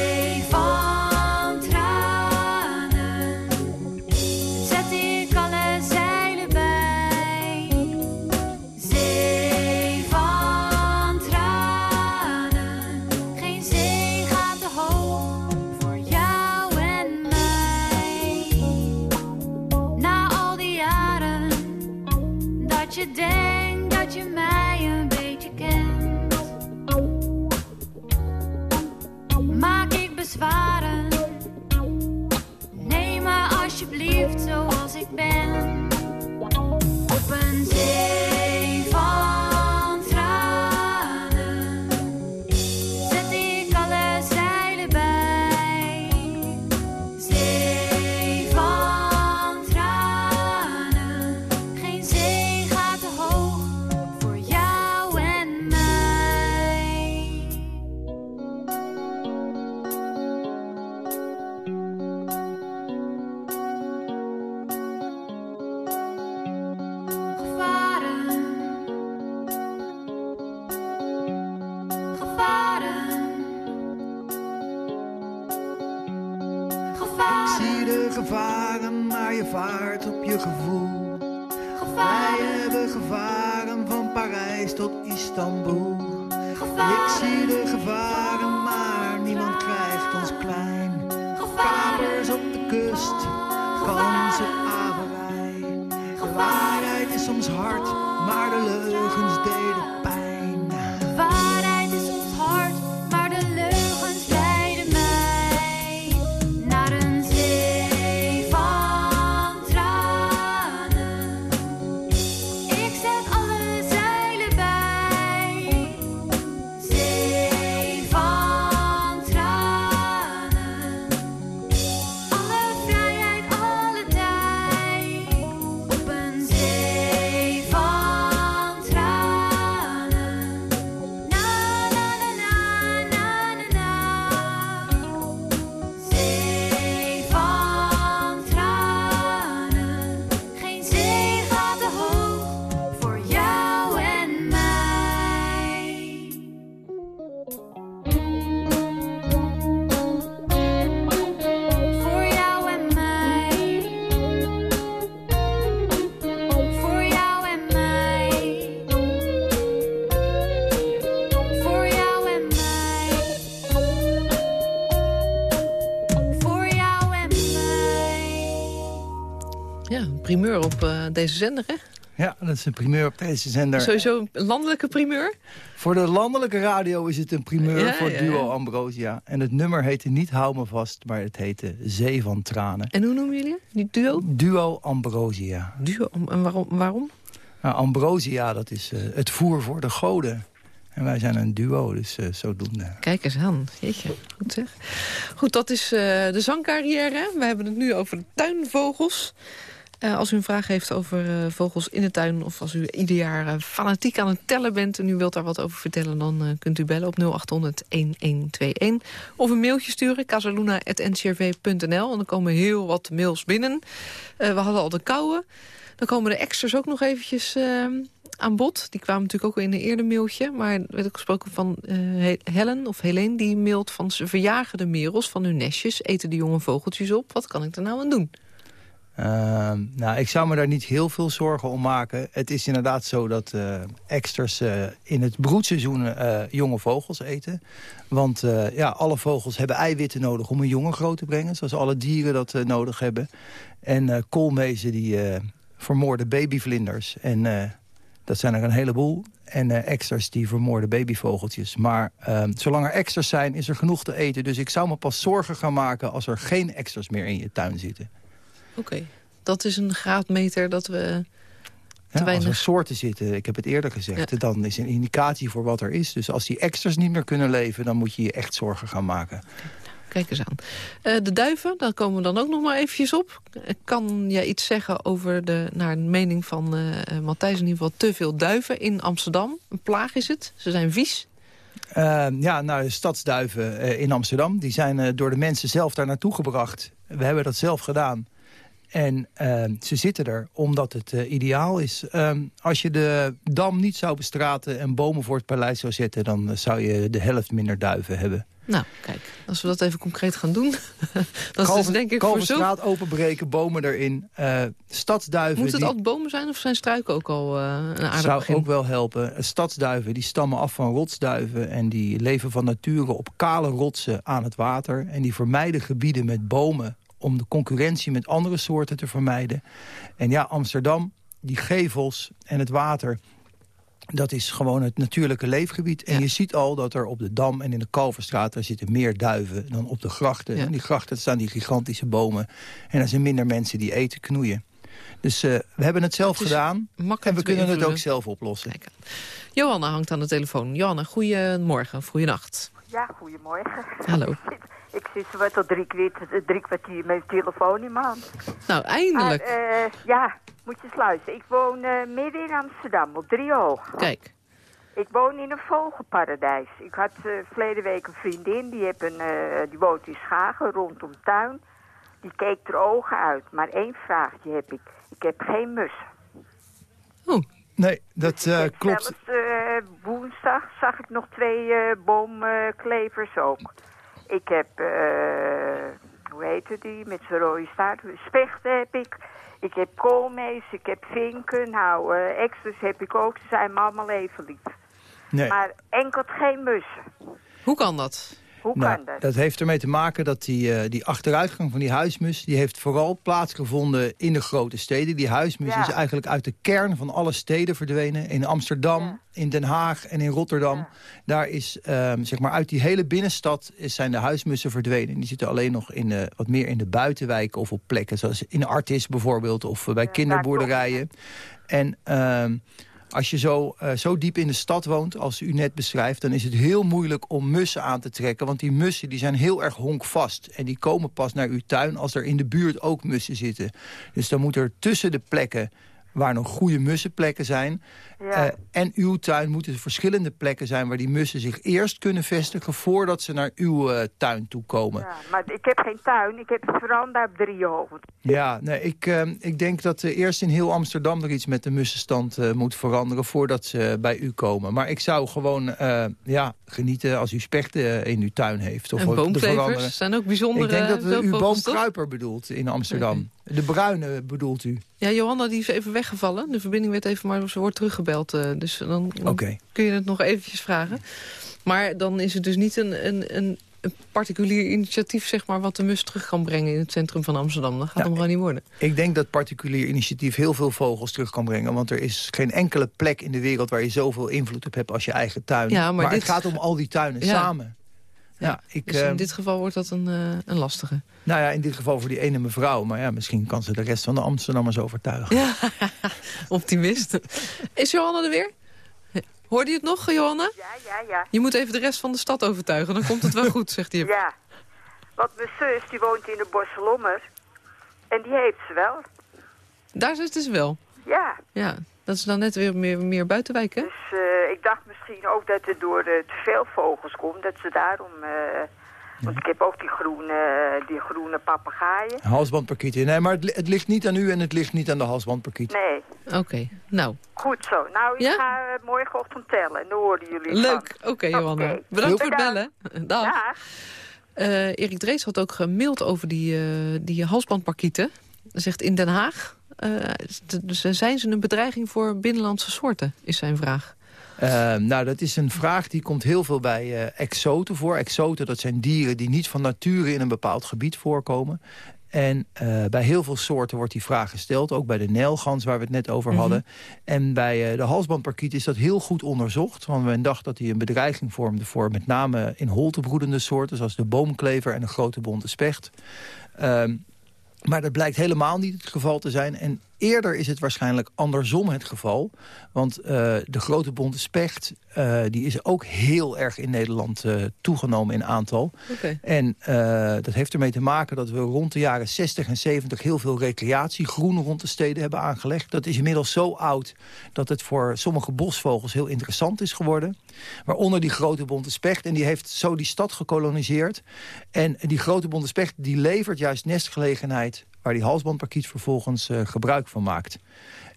primeur op eh, deze zender, hè? Ja, dat is een primeur op deze zender. Sowieso een landelijke primeur. Voor de landelijke radio is het een primeur Ja, voor ja, duo ja. Ambrosia. En het nummer heette niet Hou me vast, maar het heette Zee van Tranen. En hoe noemen jullie? Die duo? Duo Ambrosia. Duo, en waarom? waarom? Nou, Ambrosia, dat is eh, het voer voor de goden. En wij zijn een duo, dus eh, zodoende. Kijk eens aan. Jeetje, goed zeg. Goed, dat is de zangcarrière. We hebben het nu over de tuinvogels. Eh, als u een vraag heeft over eh, vogels in de tuin... of als u ieder jaar eh, fanatiek aan het tellen bent... en u wilt daar wat over vertellen... dan kunt u bellen op 0800-1121. Of een mailtje sturen, casaluna.ncrv.nl. En dan komen heel wat mails binnen. We hadden al de kouwen. Dan komen de extras ook nog eventjes aan bod. Die kwamen natuurlijk ook in een eerder mailtje. Maar er werd ook gesproken van He- Helen of Helene... die mailt van ze verjagen de merels van hun nestjes... eten de jonge vogeltjes op. Wat kan ik er nou aan doen? Ehm, nou, ik zou me daar niet heel veel zorgen om maken. Het is inderdaad zo dat eh eksters eh, in het broedseizoen eh, jonge vogels eten. Want ja, alle vogels hebben eiwitten nodig om een jongen groot te brengen. Zoals alle dieren dat nodig hebben. En koolmezen die vermoorden babyvlinders. En dat zijn er een heleboel. En eh eksters die vermoorden babyvogeltjes. Maar ehm, zolang er eksters zijn, is er genoeg te eten. Dus ik zou me pas zorgen gaan maken als er geen eksters meer in je tuin zitten. Oké, dat is een graadmeter dat we... Ja, als weinig. er soorten zitten, ik heb het eerder gezegd, dan is een indicatie voor wat er is. Dus als die extras niet meer kunnen leven, dan moet je je echt zorgen gaan maken. Kijk eens aan. Eh, de duiven, daar komen we dan ook nog maar eventjes op. Eh, Kan jij iets zeggen over de, naar de mening van eh Matthijs... in ieder geval te veel duiven in Amsterdam? Een plaag is het. Ze zijn vies. Uh, ja, nou, de stadsduiven in Amsterdam, die zijn door de mensen zelf daar naartoe gebracht. We hebben dat zelf gedaan. En eh, ze zitten er omdat het eh, ideaal is. Ehm, als je de dam niet zou bestraten en bomen voor het paleis zou zetten... dan eh, zou je de helft minder duiven hebben. Nou, kijk, als we dat even concreet gaan doen... dat is dus denk ik voor zo... Kalverstraat openbreken, bomen erin. Eh, stadsduiven... Moet het die- altijd bomen zijn of zijn struiken ook al een aardig zou begin? ook wel helpen. Stadsduiven die stammen af van rotsduiven... en die leven van nature op kale rotsen aan het water. En die vermijden gebieden met bomen... om de concurrentie met andere soorten te vermijden. En ja, Amsterdam, die gevels en het water... dat is gewoon het natuurlijke leefgebied. En Ja. je ziet al dat er op de Dam en in de Kalverstraat... daar zitten meer duiven dan op de grachten. Ja. En die grachten staan die gigantische bomen. En er zijn minder mensen die eten, knoeien. Dus eh, we hebben het zelf Het gedaan. En we kunnen het ook zelf oplossen. Kijk. Johanna hangt aan de telefoon. Johanna, goeiemorgen, goeienacht. Ja, goedemorgen. Hallo. Ik zit, zo wat al drie, kwartier- drie kwartier met mijn telefoon in mijn hand. Nou, eindelijk. eh, ja, moet je eens luisteren. Ik woon eh, midden in Amsterdam, op Driehoog. Kijk, Ik woon in een vogelparadijs. Ik had eh verleden week een vriendin, die, heb een, eh, die woont in Schagen, rondom tuin. Die keek er ogen uit. Maar één vraagje heb ik. Ik heb geen mussen. oh, Nee, dat eh, Ik heb klopt. Zelfs eh, woensdag zag ik nog twee eh, boomklevers ook. Ik heb, eh, hoe heette die, met zijn rode staart, spechten heb ik. Ik heb koolmees, ik heb vinken, nou, eh extras heb ik ook. Ze zijn me allemaal even lief. Nee. Maar enkel geen mussen. hoe kan dat? Hoe Nou, kan dat? dat heeft ermee te maken dat die, eh, die achteruitgang van die huismus... die heeft vooral plaatsgevonden in de grote steden. Die huismus Ja. is eigenlijk uit de kern van alle steden verdwenen. In Amsterdam, Ja. in Den Haag en in Rotterdam. Ja. Daar is, ehm, zeg maar, uit die hele binnenstad is, zijn de huismussen verdwenen. Die zitten alleen nog in, de- wat meer in de buitenwijken of op plekken. Zoals in Artis bijvoorbeeld of eh, bij kinderboerderijen. En... ehm, als je zo, eh, zo diep in de stad woont, als u net beschrijft... dan is het heel moeilijk om mussen aan te trekken. Want die mussen die zijn heel erg honkvast. En die komen pas naar uw tuin als er in de buurt ook mussen zitten. Dus dan moet er tussen de plekken waar nog goede mussenplekken zijn... Ja. eh, en uw tuin moeten er verschillende plekken zijn... waar die mussen zich eerst kunnen vestigen... voordat ze naar uw eh, tuin toe komen. Ja, maar ik heb geen tuin, ik heb een veranda op Driehoog. Ja, nee, ik, eh, ik denk dat eerst in heel Amsterdam er iets met de mussenstand moet veranderen voordat ze bij u komen. Maar ik zou gewoon eh, ja, genieten als u spechten in uw tuin heeft. Of en wat te veranderen. boomklevers zijn ook bijzondere Ik denk dat u boomkruiper bedoelt in Amsterdam. De bruine bedoelt u. Ja, Johanna die is even weggevallen. De verbinding werd even, maar ze wordt teruggebeld. eh, dus dan kun je het nog eventjes vragen. Maar dan is het dus niet een, een, een, een particulier initiatief... Zeg maar, wat de mus terug kan brengen in het centrum van Amsterdam. Dat gaat Ja, hem gewoon niet worden. Ik denk dat particulier initiatief heel veel vogels terug kan brengen. Want er is geen enkele plek in de wereld waar je zoveel invloed op hebt als je eigen tuin. Ja, maar dit- het gaat om al die tuinen Ja. samen. Ja, ik, Dus in ehm, dit geval wordt dat een, eh, een lastige. Nou ja, in dit geval voor die ene mevrouw. Maar ja, misschien kan ze de rest van de Amsterdammers overtuigen. Ja, optimist. Is Johanna er weer? Hoorde je het nog, Johanna? Ja, ja, ja. Je moet even de rest van de stad overtuigen. Dan komt het wel goed, zegt hij. Ja. Want mijn zus, die woont in de Bosselommer. En die heeft ze wel. Daar zitten ze wel. Ja. Ja, dat is dan net weer meer, meer buitenwijk, hè? Dus eh, ik dacht misschien ook dat het door eh, te veel vogels komt. Dat ze daarom... eh, want ik heb ook die groene, die groene papegaaien. Halsbandparkieten. Nee, maar het, li- het ligt niet aan u en het ligt niet aan de halsbandparkiet. Nee, Oké, nou, goed zo. Nou, ik Ja? ga morgenochtend tellen. En dan horen jullie het leuk. Oké, Johanna. Oké. Bedankt voor het bellen. Dag. Eh, Erik Drees had ook gemaild over die, eh die halsbandparkieten. Zegt in Den Haag... dus zijn ze een bedreiging voor binnenlandse soorten, is zijn vraag. Eh, nou, dat is een vraag die komt heel veel bij exoten voor. Exoten, dat zijn dieren die niet van nature in een bepaald gebied voorkomen. En bij heel veel soorten wordt die vraag gesteld. Ook bij de nijlgans, waar we het net over Mhm. hadden. En bij de halsbandparkiet is dat heel goed onderzocht. Want men dacht dat hij een bedreiging vormde voor met name in holte broedende soorten... zoals de boomklever en de grote bonte specht. Ehm, maar dat blijkt helemaal niet het geval te zijn. En eerder is het waarschijnlijk andersom het geval. Want eh, de grote bonte specht eh, die is ook heel erg in Nederland eh, toegenomen in aantal. En dat heeft ermee te maken dat we rond de jaren 60 en 70... heel veel recreatie, groen rond de steden hebben aangelegd. Dat is inmiddels zo oud dat het voor sommige bosvogels heel interessant is geworden. Waaronder die grote bonte specht. En die heeft zo die stad gekoloniseerd. En die grote bonte specht die levert juist nestgelegenheid waar die halsbandparkiet vervolgens eh, gebruik van maakt.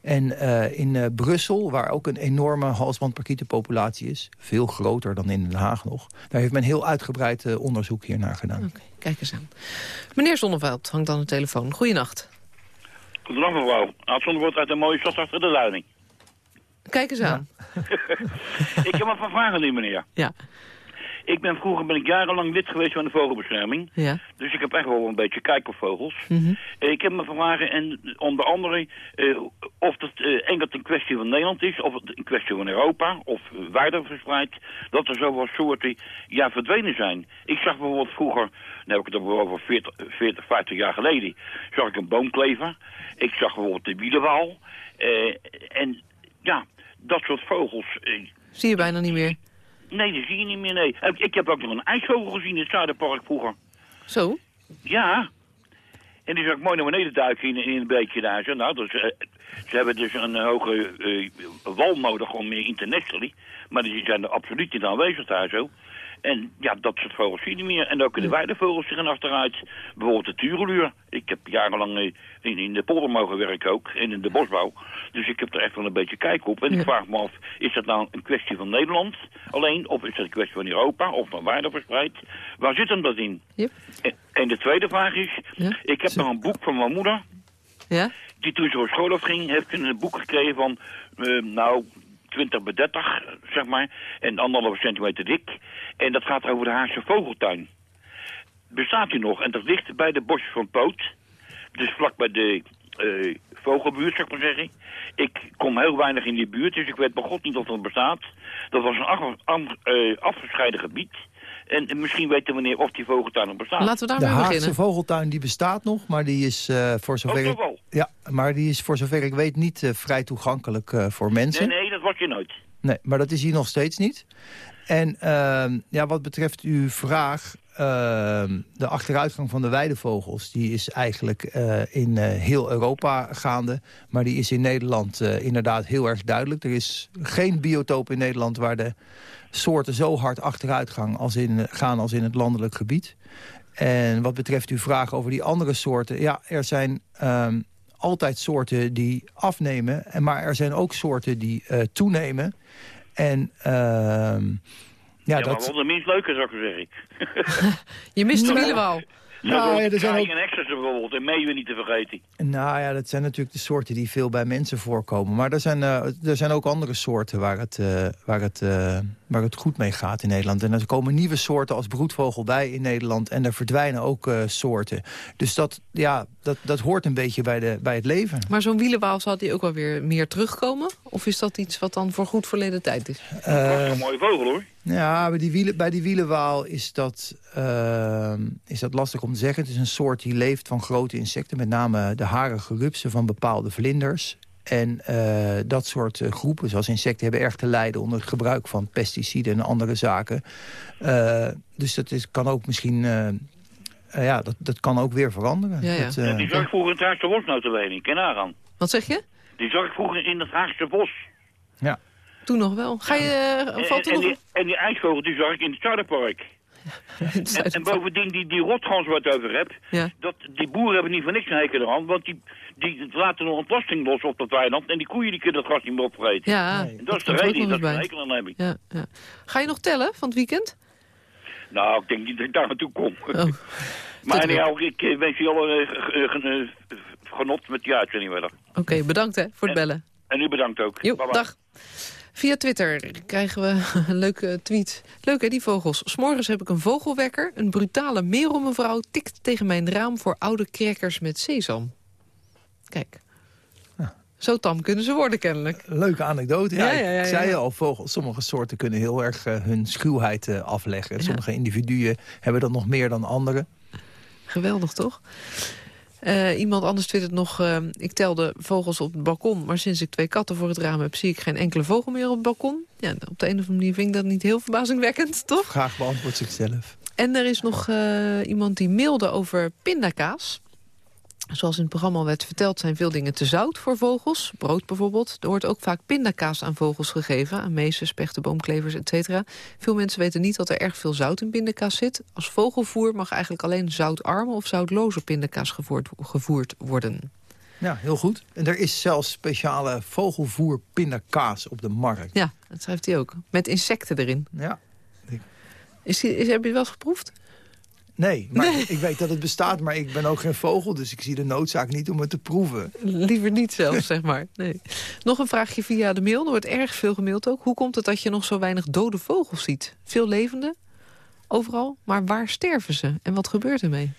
En eh, in eh, Brussel, waar ook een enorme halsbandparkietenpopulatie is... veel groter dan in Den Haag nog... daar heeft men heel uitgebreid eh, onderzoek hier naar gedaan. Oké, kijk eens aan. Meneer Zonneveld hangt aan de telefoon. Goeienacht. Goedendag mevrouw. Ad wordt uit een mooie stad achter de duining. Kijk eens aan. ik heb een paar vragen aan u meneer. Ja. Ik ben vroeger ben ik jarenlang lid geweest van de vogelbescherming. Ja. Dus ik heb echt wel een beetje kijk op vogels. Mhm. Eh, Ik heb me vragen en onder andere eh, of het eh, enkel een kwestie van Nederland is, of het een kwestie van Europa, of wijder verspreid, dat er zoveel soorten ja, verdwenen zijn. Ik zag bijvoorbeeld vroeger, dan heb ik het over over 40, 40 50 jaar geleden, zag ik een boomklever. Ik zag bijvoorbeeld de wielenwaal. En ja, dat soort vogels. Zie je bijna niet meer. Nee, die zie je niet meer, nee. Ik, ik heb ook nog een ijsvogel gezien in het Zuiderpark vroeger. Zo? Ja. En die zag ik mooi naar beneden duiken in, in een beetje daar. Zo. Nou, dus, eh, ze hebben dus een hoge eh, wal nodig om meer internationally. Maar die zijn er absoluut niet aanwezig daar zo. En ja, dat soort vogels zie je niet meer. En ook de weidevogels zich achteruit. Bijvoorbeeld de tureluur. Ik heb jarenlang in, in de polder mogen werken ook. En in de bosbouw. Dus ik heb er echt wel een beetje kijk op. En ik vraag me af, is dat nou een kwestie van Nederland alleen? Of is dat een kwestie van Europa? Of van waarde verspreid? Waar zit hem dat in? Yep. En, en de tweede vraag is, Ja. ik heb nog een boek van mijn moeder. Ja? Die toen ze op school afging, heeft ze een boek gekregen van, eh, nou, 20 bij 30, zeg maar. En anderhalve centimeter dik. En dat gaat over de Haagse vogeltuin. Bestaat die nog? En dat ligt bij de bosjes van Poot. Dus vlak bij de eh, vogelbuurt, zou ik maar zeggen. Ik kom heel weinig in die buurt, dus ik weet bij god niet of dat bestaat. Dat was een eh, afgescheiden gebied. En, en misschien weten we meneer of die vogeltuin nog bestaat. Laten we De daarmee Haagse beginnen. vogeltuin die bestaat nog, maar die is eh, voor zover ik... wel? Ja, maar die is voor zover ik weet niet eh, vrij toegankelijk eh, voor mensen. Nee, nee, dat was je nooit. Nee, maar dat is hier nog steeds niet. En ehm, ja, wat betreft uw vraag... ehm, de achteruitgang van de weidevogels... die is eigenlijk eh, in eh, heel Europa gaande. Maar die is in Nederland eh, inderdaad heel erg duidelijk. Er is geen biotoop in Nederland... waar de soorten zo hard achteruit gaan als in, gaan als in het landelijk gebied. En wat betreft uw vraag over die andere soorten... ja, er zijn... ehm, altijd soorten die afnemen. en Maar er zijn ook soorten die toenemen. En ehm, ja, Ja, maar dat... wel de minst leuke, zou ik zeggen. Je mist de wielenwal. Nou, ja, er zijn ook- en extra's bijvoorbeeld, en meeuwen niet te vergeten. Nou ja, dat zijn natuurlijk de soorten die veel bij mensen voorkomen. Maar er zijn, eh, er zijn ook andere soorten waar het, eh, waar, het, eh, waar het goed mee gaat in Nederland. En er komen nieuwe soorten als broedvogel bij in Nederland. En er verdwijnen ook eh, soorten. Dus dat, ja, dat, dat hoort een beetje bij, de, bij het leven. Maar zo'n wielenwaal zal die ook wel weer meer terugkomen? Of is dat iets wat dan voor goed verleden tijd is? Dat was een mooie vogel, hoor. Ja, bij die, wielen, bij die wielenwaal is dat, ehm, is dat lastig om te zeggen. Het is een soort die leeft van grote insecten. Met name de harige rupsen van bepaalde vlinders. En eh, dat soort eh, groepen, zoals insecten, hebben erg te lijden... onder het gebruik van pesticiden en andere zaken. Eh, dus dat is, kan ook misschien... ja, dat, dat kan ook weer veranderen. Ja, ja. Dat, eh, Ja, die zag ik vroeger in het Haagse Bos nou te wenen. Ken aan. Wat zeg je? Die zag ik vroeger in het Haagse Bos. ja. Toen nog wel. Ga je, eh, En, valt er en, nog... die, en die ijsvogel die zag ik in het Zuiderpark. En, en bovendien, die, die rotgans waar je het over hebt, Ja. dat, die boeren hebben niet voor niks een hekel aan, want die, die laten nog ontlasting los op dat weiland en die koeien die kunnen dat gas niet meer opvreten. Ja, En dat is de reden dat ze een hekel aan hebben. Ja, ja. Ga je nog tellen van het weekend? Nou, ik denk niet dat ik daar naartoe kom. Oh. maar anyhow, ik wens je alle eh, eh, genot met die uitzending verder. Oké, bedankt hè, voor het bellen. En u bedankt ook. Jo, dag. Via Twitter krijgen we een leuke tweet. Leuk hè, die vogels. S'morgens heb ik een vogelwekker. Een brutale merelmevrouw tikt tegen mijn raam voor oude crackers met sesam. Kijk. Zo tam kunnen ze worden kennelijk. Leuke anekdote. Ja, Ja, ja, ja, ik zei al, vogels, sommige soorten kunnen heel erg eh, hun schuwheid eh, afleggen. Sommige individuen hebben dat nog meer dan anderen. Geweldig, toch? Eh, iemand anders twittert nog... eh, ik telde vogels op het balkon... maar sinds ik twee katten voor het raam heb... zie ik geen enkele vogel meer op het balkon. Ja, op de een of andere manier vind ik dat niet heel verbazingwekkend, toch? Graag beantwoord zichzelf. En er is nog eh, iemand die mailde over pindakaas. Zoals in het programma werd verteld zijn veel dingen te zout voor vogels. Brood bijvoorbeeld. Er wordt ook vaak pindakaas aan vogels gegeven. Aan mezen, spechten, boomklevers, etc. Veel mensen weten niet dat er erg veel zout in pindakaas zit. Als vogelvoer mag eigenlijk alleen zoutarme of zoutloze pindakaas gevoerd, gevoerd worden. Ja, heel goed. En er is zelfs speciale vogelvoer pindakaas op de markt. Ja, dat schrijft hij ook. Met insecten erin. Ja. Is die, is, heb je het wel eens geproefd? Nee, maar Nee. ik weet dat het bestaat, maar ik ben ook geen vogel... dus ik zie de noodzaak niet om het te proeven. Liever niet zelf, zeg maar. Nee. Nog een vraagje via de mail. Er wordt erg veel gemaild ook. Hoe komt het dat je nog zo weinig dode vogels ziet? Veel levende? Overal? Maar waar sterven ze? En wat gebeurt ermee?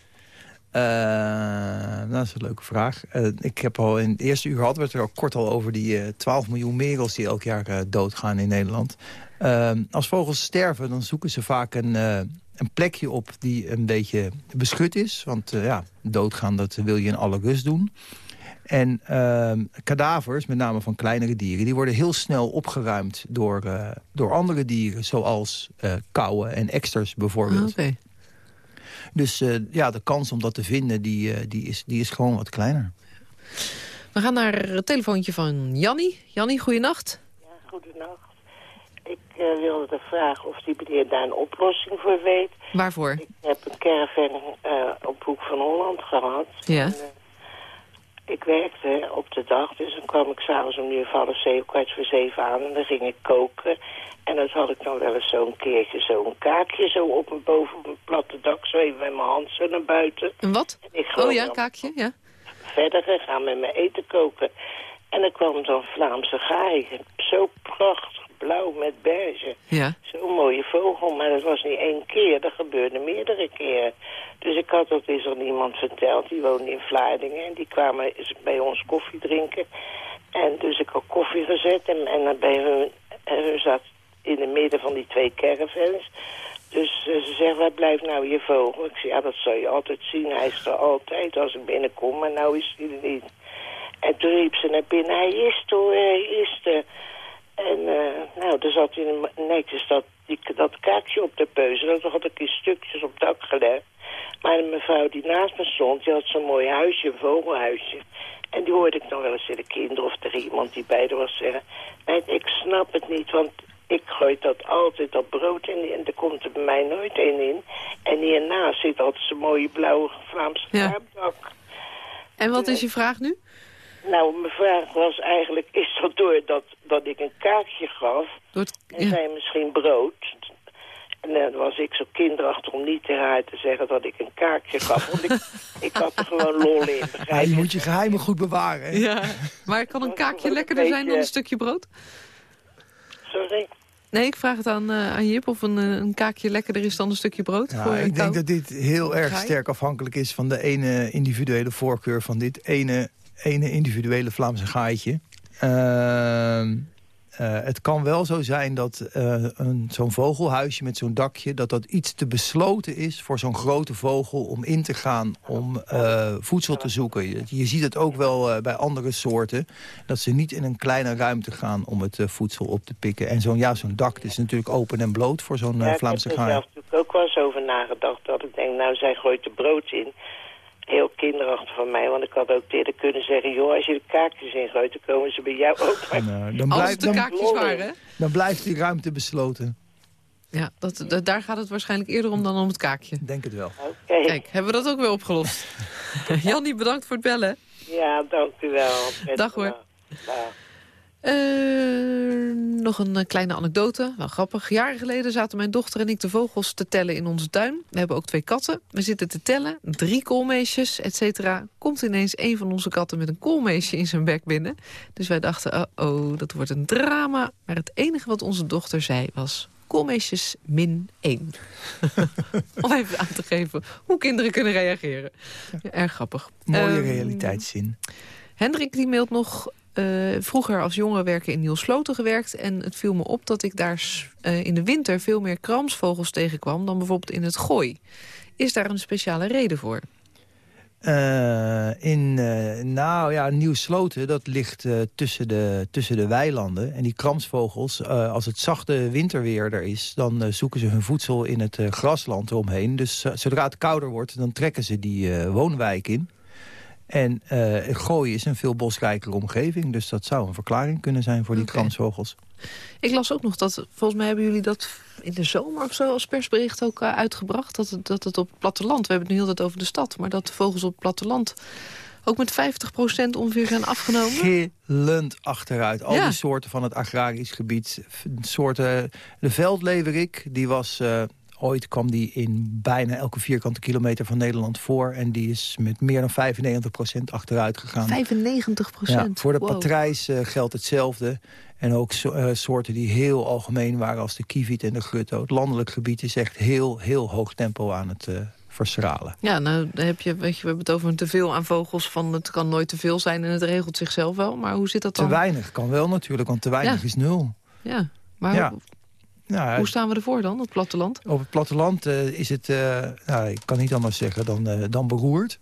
Eh, dat is een leuke vraag. Eh, ik heb al in het eerste uur hadden we het er al kort al over... die eh 12 miljoen merels die elk jaar eh, doodgaan in Nederland. Eh, als vogels sterven, dan zoeken ze vaak een, eh, een plekje op... die een beetje beschut is. Want eh, ja, doodgaan, dat wil je in alle rust doen. En eh, kadavers, met name van kleinere dieren... die worden heel snel opgeruimd door, eh, door andere dieren... zoals eh kauwen en eksters bijvoorbeeld. Ah, Oké. Dus eh, ja, de kans om dat te vinden, die, eh, die, is, die is gewoon wat kleiner. We gaan naar het telefoontje van Jannie. Jannie, goeienacht. Goedenacht. Eh, wilde vragen of die meneer daar een oplossing voor weet. Waarvoor? Ik heb een caravan eh, op Hoek van Holland gehad. Ja. En, eh, ik werkte op de dag, dus dan kwam ik s'avonds om nu half zeven, kwart voor zeven aan en dan ging ik koken. En dat had ik dan wel eens zo'n keertje, zo'n kaakje zo op mijn boven op mijn platte dak, zo even met mijn hand zo naar buiten. Een wat? En ik Oh ja, dan kaakje, ja. verder gegaan met mijn eten koken. En dan kwam dan Vlaamse gaai. Zo prachtig blauw met beige. Ja. Zo'n mooie vogel, maar dat was niet één keer. Dat gebeurde meerdere keren. Dus ik had dat eens aan iemand verteld. Die woonde in Vlaardingen. En die kwamen bij ons koffie drinken. En dus ik had koffie gezet. En, en dan bij hun, en hun zat in het midden van die twee caravans. Dus ze zegt, waar blijft nou je vogel? Ik zei, ja, dat zal je altijd zien. Hij is er altijd als ik binnenkom, maar nou is hij er niet. En toen riep ze naar binnen, hij is er, hij is er. En eh, nou, er zat in netjes dat, die, dat kaakje op de peuze. Dat had ik in stukjes op het dak gelegd. Maar de mevrouw die naast me stond, die had zo'n mooi huisje, een vogelhuisje. En die hoorde ik dan wel eens tegen de kinderen of tegen iemand die bij er was zeggen... Nee, ik snap het niet, want ik gooi dat altijd dat brood in en er komt er bij mij nooit één in. En hiernaast zit altijd zo'n mooie blauwe Vlaamse Ja. En wat is je vraag nu? Nou, mijn vraag was eigenlijk, is dat door dat, dat ik een kaartje gaf... Door het- en ja. zij misschien brood... En dan was ik zo kinderachtig om niet tegen haar te zeggen dat ik een kaartje gaf. Want ik, ik had er gewoon lol in, begrijp je je? moet je geheimen goed bewaren. hè? Ja, maar kan een kaakje lekkerder zijn dan een stukje brood? Sorry? Nee, ik vraag het aan, eh, aan Jip of een, eh, een kaakje lekkerder is dan een stukje brood. Ja, voor, eh, ik denk dat dit heel erg sterk afhankelijk is van de ene individuele voorkeur van dit ene, ene individuele Vlaamse gaaitje. Ehm, eh, het kan wel zo zijn dat een- zo'n vogelhuisje met zo'n dakje... dat dat iets te besloten is voor zo'n grote vogel om in te gaan om eh, voedsel te zoeken. Je, je ziet het ook wel bij andere soorten. Dat ze niet in een kleine ruimte gaan om het voedsel op te pikken. En zo'n ja, zo'n dak is natuurlijk open en bloot voor zo'n eh, Ja, Vlaamse ik heb er gaai. zelf ook wel eens over nagedacht. Dat ik denk, nou, zij gooit de brood in. Heel kinderachtig van mij, want ik had ook eerder kunnen zeggen... joh, als je de kaartjes ingooit, dan komen ze bij jou ook. Eh, dan, Als blijft, de dan, kaakjes waren, hè? dan blijft die ruimte besloten. Ja, dat, dat- daar gaat het waarschijnlijk eerder om dan om het kaakje. Ik denk het wel. Oké, Kijk, hebben we dat ook weer opgelost. Jannie, bedankt voor het bellen. ja, dank u wel. Dag, hoor. Dag. Eh, nog een eh, kleine anekdote, wel grappig. Jaren geleden zaten mijn dochter en ik de vogels te tellen in onze tuin. We hebben ook twee katten. We zitten te tellen, drie koolmeesjes, et cetera. Komt ineens een van onze katten met een koolmeesje in zijn bek binnen. Dus wij dachten, oh, oh, dat wordt een drama. Maar het enige wat onze dochter zei was... koolmeesjes min één. Om even aan te geven hoe kinderen kunnen reageren. Ja, erg grappig. Mooie Ehm, realiteitszin. Hendrik die mailt nog... eh, vroeger als jongen werken in Nielsloten gewerkt... en het viel me op dat ik daar eh, in de winter veel meer kramsvogels tegenkwam... dan bijvoorbeeld in het gooi. Is daar een speciale reden voor? Eh, in, eh, nou ja, Nieuw-Sloten, dat ligt tussen, de, tussen de weilanden. En die kramsvogels, als het zachte winterweer er is... dan zoeken ze hun voedsel in het grasland eromheen. Dus zodra het kouder wordt, dan trekken ze die woonwijk in. En eh Gooi is een veel bosrijkere omgeving. Dus dat zou een verklaring kunnen zijn voor die kransvogels. Ik las ook nog dat, volgens mij hebben jullie dat in de zomer of zo als persbericht ook eh, uitgebracht. Dat het, dat het op het platteland, we hebben het nu heel tijd over de stad, maar dat de vogels op het platteland ook met 50% ongeveer zijn afgenomen. Gillend achteruit. Al Ja. die soorten van het agrarisch gebied. Soorten, de veldleverik, die was... eh, ooit kwam die in bijna elke vierkante kilometer van Nederland voor. En die is met meer dan 95% achteruit gegaan. 95 Ja, voor de Wow. patrijs eh, geldt hetzelfde. En ook so- eh, soorten die heel algemeen waren als de kieviet en de grutto. Het landelijk gebied is echt heel, heel hoog tempo aan het verstralen. Ja, nou heb je, weet je, we hebben het over een teveel aan vogels. Van het kan nooit te veel zijn en het regelt zichzelf wel. Maar hoe zit dat Te dan? weinig kan wel natuurlijk, want te weinig Ja. is nul. Ja, maar Ja. Hoe- Nou, hoe staan we ervoor dan, op het platteland? Op het platteland eh, is het, eh, nou, ik kan niet anders zeggen dan, eh, dan beroerd.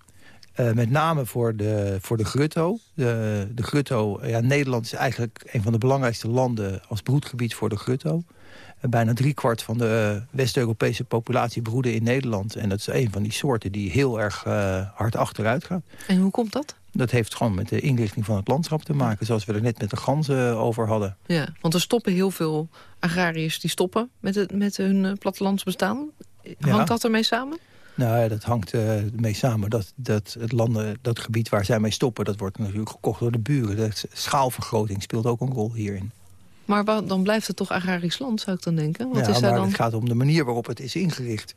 Met name voor de, voor de grutto. De, de grutto, ja, Nederland is eigenlijk een van de belangrijkste landen als broedgebied voor de grutto. Eh, bijna driekwart van de eh, West-Europese populatie broeden in Nederland. En dat is een van die soorten die heel erg eh, hard achteruit gaat. En hoe komt dat? Dat heeft gewoon met de inrichting van het landschap te maken. Zoals we er net met de ganzen over hadden. Ja, want er stoppen heel veel agrariërs die stoppen met, het, met hun eh, plattelandsbestaan. Ja. Hangt dat ermee samen? Nou, ja, dat hangt eh mee samen. Dat, dat, het landen, dat gebied waar zij mee stoppen, dat wordt natuurlijk gekocht door de buren. De schaalvergroting speelt ook een rol hierin. Maar dan blijft het toch agrarisch land, zou ik dan denken? Wat ja, is daar maar dan... het gaat om de manier waarop het is ingericht.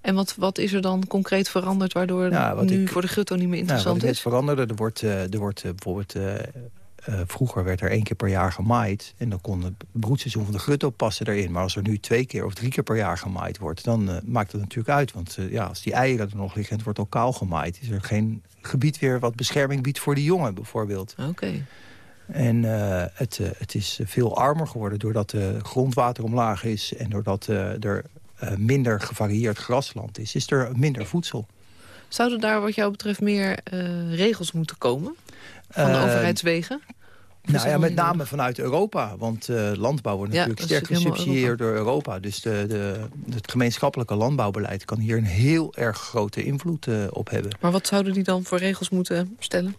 En wat, wat is er dan concreet veranderd... waardoor Ja, wat nu ik- voor de grutto niet meer interessant is? veranderde, er wordt, eh, er wordt eh, bijvoorbeeld... eh, vroeger werd er één keer per jaar gemaaid. En dan kon het broedseizoen van de grutto passen erin. Maar als er nu twee keer of drie keer per jaar gemaaid wordt... dan maakt dat natuurlijk uit. Want ja, als die eieren er nog liggen en het wordt ook kaal gemaaid... is er geen gebied weer wat bescherming biedt voor die jongen bijvoorbeeld. Oké. En eh, het, eh, het is veel armer geworden doordat de grondwater omlaag is... en doordat eh, er eh, minder gevarieerd grasland is, is er minder voedsel. Zouden daar wat jou betreft meer eh, regels moeten komen? Van de Eh, overheidswegen? Nou ja, met name vanuit Europa. Want eh, landbouw wordt natuurlijk sterk gesubsidieerd door Europa. Dus de, de, het gemeenschappelijke landbouwbeleid kan hier een heel erg grote invloed eh, op hebben. Maar wat zouden die dan voor regels moeten stellen?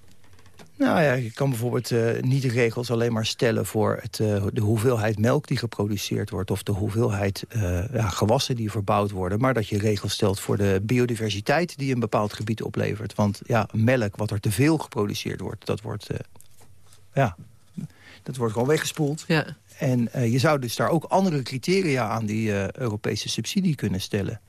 Nou ja, je kan bijvoorbeeld eh, niet de regels alleen maar stellen voor het, eh, de hoeveelheid melk die geproduceerd wordt... of de hoeveelheid eh, ja, gewassen die verbouwd worden. Maar dat je regels stelt voor de biodiversiteit die een bepaald gebied oplevert. Want ja, melk wat er te veel geproduceerd wordt, dat wordt, ja, dat wordt gewoon weggespoeld. Ja. En je zou dus daar ook andere criteria aan die Europese subsidie kunnen stellen.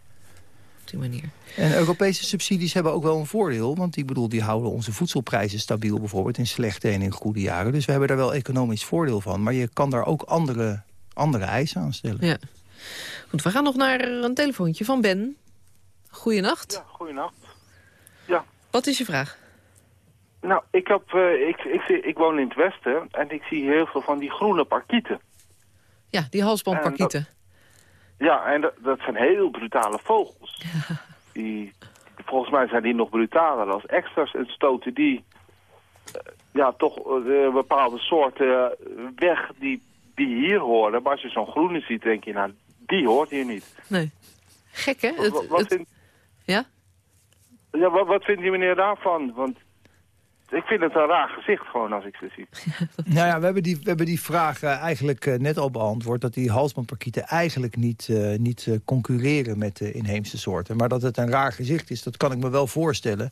Die manier. En Europese subsidies hebben ook wel een voordeel. Want die, bedoel, die houden onze voedselprijzen stabiel bijvoorbeeld in slechte en in goede jaren. Dus we hebben daar wel economisch voordeel van. Maar je kan daar ook andere, andere eisen aan stellen. Ja. Goed, we gaan nog naar een telefoontje van Ben. Goeienacht. Ja, goeienacht. Wat is je vraag? Nou, ik, heb, eh, ik, ik, zie- ik woon in het westen en ik zie heel veel van die groene parkieten. Ja, die halsbandparkieten. Ja, en dat, dat zijn heel brutale vogels. Die, volgens mij zijn die nog brutaler als extra's en stoten die eh, ja, toch eh, bepaalde soorten eh, weg die, die hier horen. Maar als je zo'n groene ziet, denk je, nou, die hoort hier niet. Nee. Gek, hè? Wat, Het- wat, wat het- vindt, Ja? ja, wat, wat vindt die meneer daarvan? Want ik vind het een raar gezicht gewoon als ik ze zie. Nou ja, we hebben die, we hebben die vraag eh, eigenlijk eh, net al beantwoord. Dat die halsbandparkieten eigenlijk niet, eh, niet eh, concurreren met de inheemse soorten. Maar dat het een raar gezicht is, dat kan ik me wel voorstellen.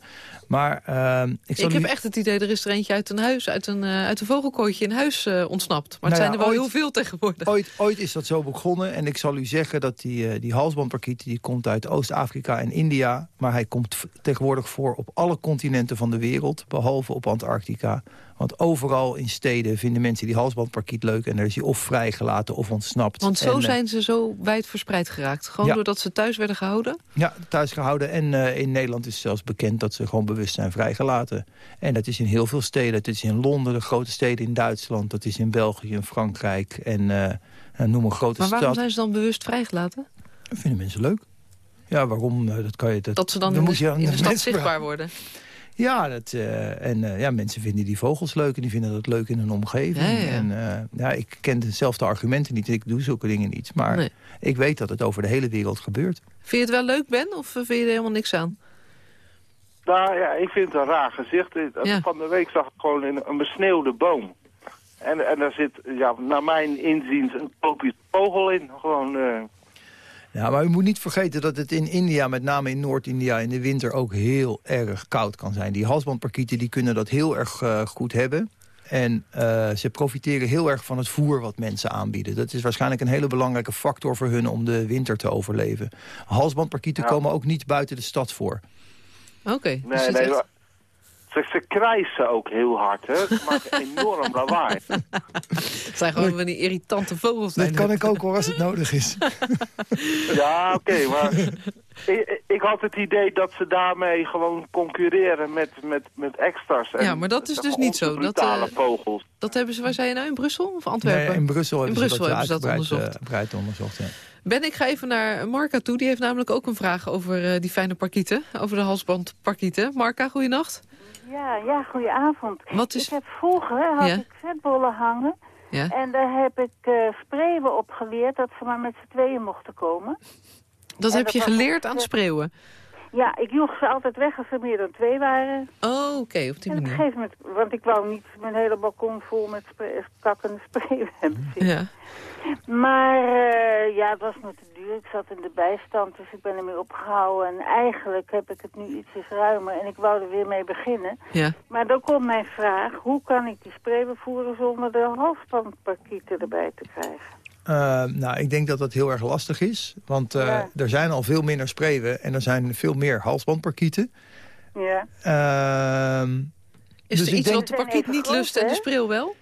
Maar eh, ik, Ik, heb echt het idee, er is er eentje uit een huis, uit een, eh, uit een vogelkooitje in huis eh, ontsnapt. Maar het Nou zijn ja, er wel ooit- heel veel tegenwoordig. Ooit, ooit is dat zo begonnen. En ik zal u zeggen dat die, eh, die halsbandparkiet... die komt uit Oost-Afrika en India. Maar hij komt tegenwoordig voor op alle continenten van de wereld. Behalve op Antarctica. Want overal in steden vinden mensen die halsbandparkiet leuk. En daar is hij of vrijgelaten of ontsnapt. Want zo En, eh, zijn ze zo wijd verspreid geraakt. Gewoon Ja. doordat ze thuis werden gehouden. Ja, thuis gehouden. En eh, in Nederland is zelfs bekend dat ze gewoon bewust zijn vrijgelaten. En dat is in heel veel steden. Het is in Londen, de grote steden in Duitsland. Dat is in België, in Frankrijk. En eh, noem een grote Maar waarom stad. zijn ze dan bewust vrijgelaten? Dat vinden mensen leuk. Ja, waarom? Eh, Dat kan je. Dat, Dat ze dan dan in moet de, je aan in de de stad zichtbaar worden. Ja, dat, eh, en eh, ja, mensen vinden die vogels leuk en die vinden dat leuk in hun omgeving. Ja. En eh, ja, ik ken dezelfde argumenten niet. Ik doe zulke dingen niet. Maar Nee. ik weet dat het over de hele wereld gebeurt. Vind je het wel leuk, Ben? Of vind je er helemaal niks aan? Nou ja, ik vind het een raar gezicht. Ja. Van de week zag ik gewoon een, een besneeuwde boom. En, en daar zit, ja, naar mijn inziens, een tropisch vogel in. Gewoon, eh, Ja, maar u moet niet vergeten dat het in India, met name in Noord-India... in de winter ook heel erg koud kan zijn. Die halsbandparkieten die kunnen dat heel erg eh, goed hebben. En eh, ze profiteren heel erg van het voer wat mensen aanbieden. Dat is waarschijnlijk een hele belangrijke factor voor hun om de winter te overleven. Halsbandparkieten komen ook niet buiten de stad voor. Oké. dus nee, echt- ze, ze krijsen ook heel hard, hè. Ze maken enorm lawaai. het zijn gewoon van die irritante vogels. Dat zijn kan ik ook hoor, als het nodig is. Ja, oké, maar ik, ik had het idee dat ze daarmee gewoon concurreren met, met, met extras. En, Ja, maar dat is dus niet zo. Dat, eh, vogels. Dat hebben ze, waar zei je nou, in Brussel of Antwerpen? Nee, in Brussel In hebben Brussel ze dat, hebben ze dat onderzocht. eh, onderzocht. Ja. Ben, ik ga even naar Marca toe. Die heeft namelijk ook een vraag over eh, die fijne parkieten. Over de halsbandparkieten. Marca, goeienacht. Ja, ja, goedenavond. Wat is- Ik heb vroeger had Ja. ik vetbollen hangen. Ja. En daar heb ik uh, spreeuwen op geleerd dat ze maar met z'n tweeën mochten komen. Dat En heb dat je geleerd aan eh, spreeuwen? Ja, ik joeg ze altijd weg als er meer dan twee waren. Oh, oké, op die En op een manier. gegeven moment, want ik wou niet mijn hele balkon vol met kakkende spreeuwen hebben zitten. Ja. Maar eh, ja, het was me te duur. Ik zat in de bijstand, dus ik ben ermee opgehouden. En eigenlijk heb ik het nu ietsjes ruimer en ik wou er weer mee beginnen. Ja. Maar dan komt mijn vraag, hoe kan ik die spreeuwen voeren zonder de halsbandparkieten erbij te krijgen? Eh, nou, ik denk dat dat heel erg lastig is. Want eh, Ja. er zijn al veel minder spreeuwen en er zijn veel meer halsbandparkieten. Ja. Ehm, Is dus er ik iets denk- wat de parkiet niet lust en de spreeuw wel?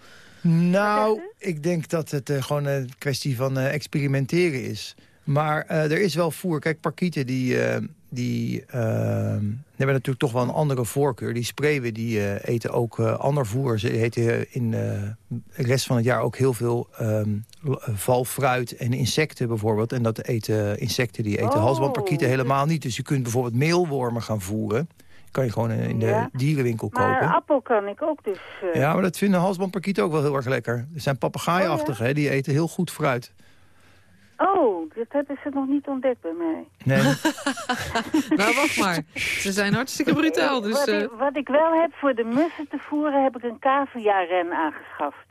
Nou, ik denk dat het eh, gewoon een kwestie van eh, experimenteren is. Maar eh, er is wel voer. Kijk, parkieten die, die hebben natuurlijk toch wel een andere voorkeur. Die spreeuwen die eten ook ander voer. Ze eten in de rest van het jaar ook heel veel eh, valfruit en insecten bijvoorbeeld. En dat eten insecten die eten Oh. halsbandparkieten helemaal niet. Dus je kunt bijvoorbeeld meelwormen gaan voeren. Kan je gewoon in de Ja. dierenwinkel Maar kopen. appel kan ik ook dus... eh, Ja, maar dat vinden halsbandparkieten ook wel heel erg lekker. Er zijn Oh, papegaaiachtig, hè? Die eten heel goed fruit. Oh, dat hebben ze nog niet ontdekt bij mij. Nee. nou, wacht maar. Ze zijn hartstikke brutaal, dus... wat, eh, ik, wat ik wel heb voor de mussen te voeren, heb ik een cavia-ren aangeschaft.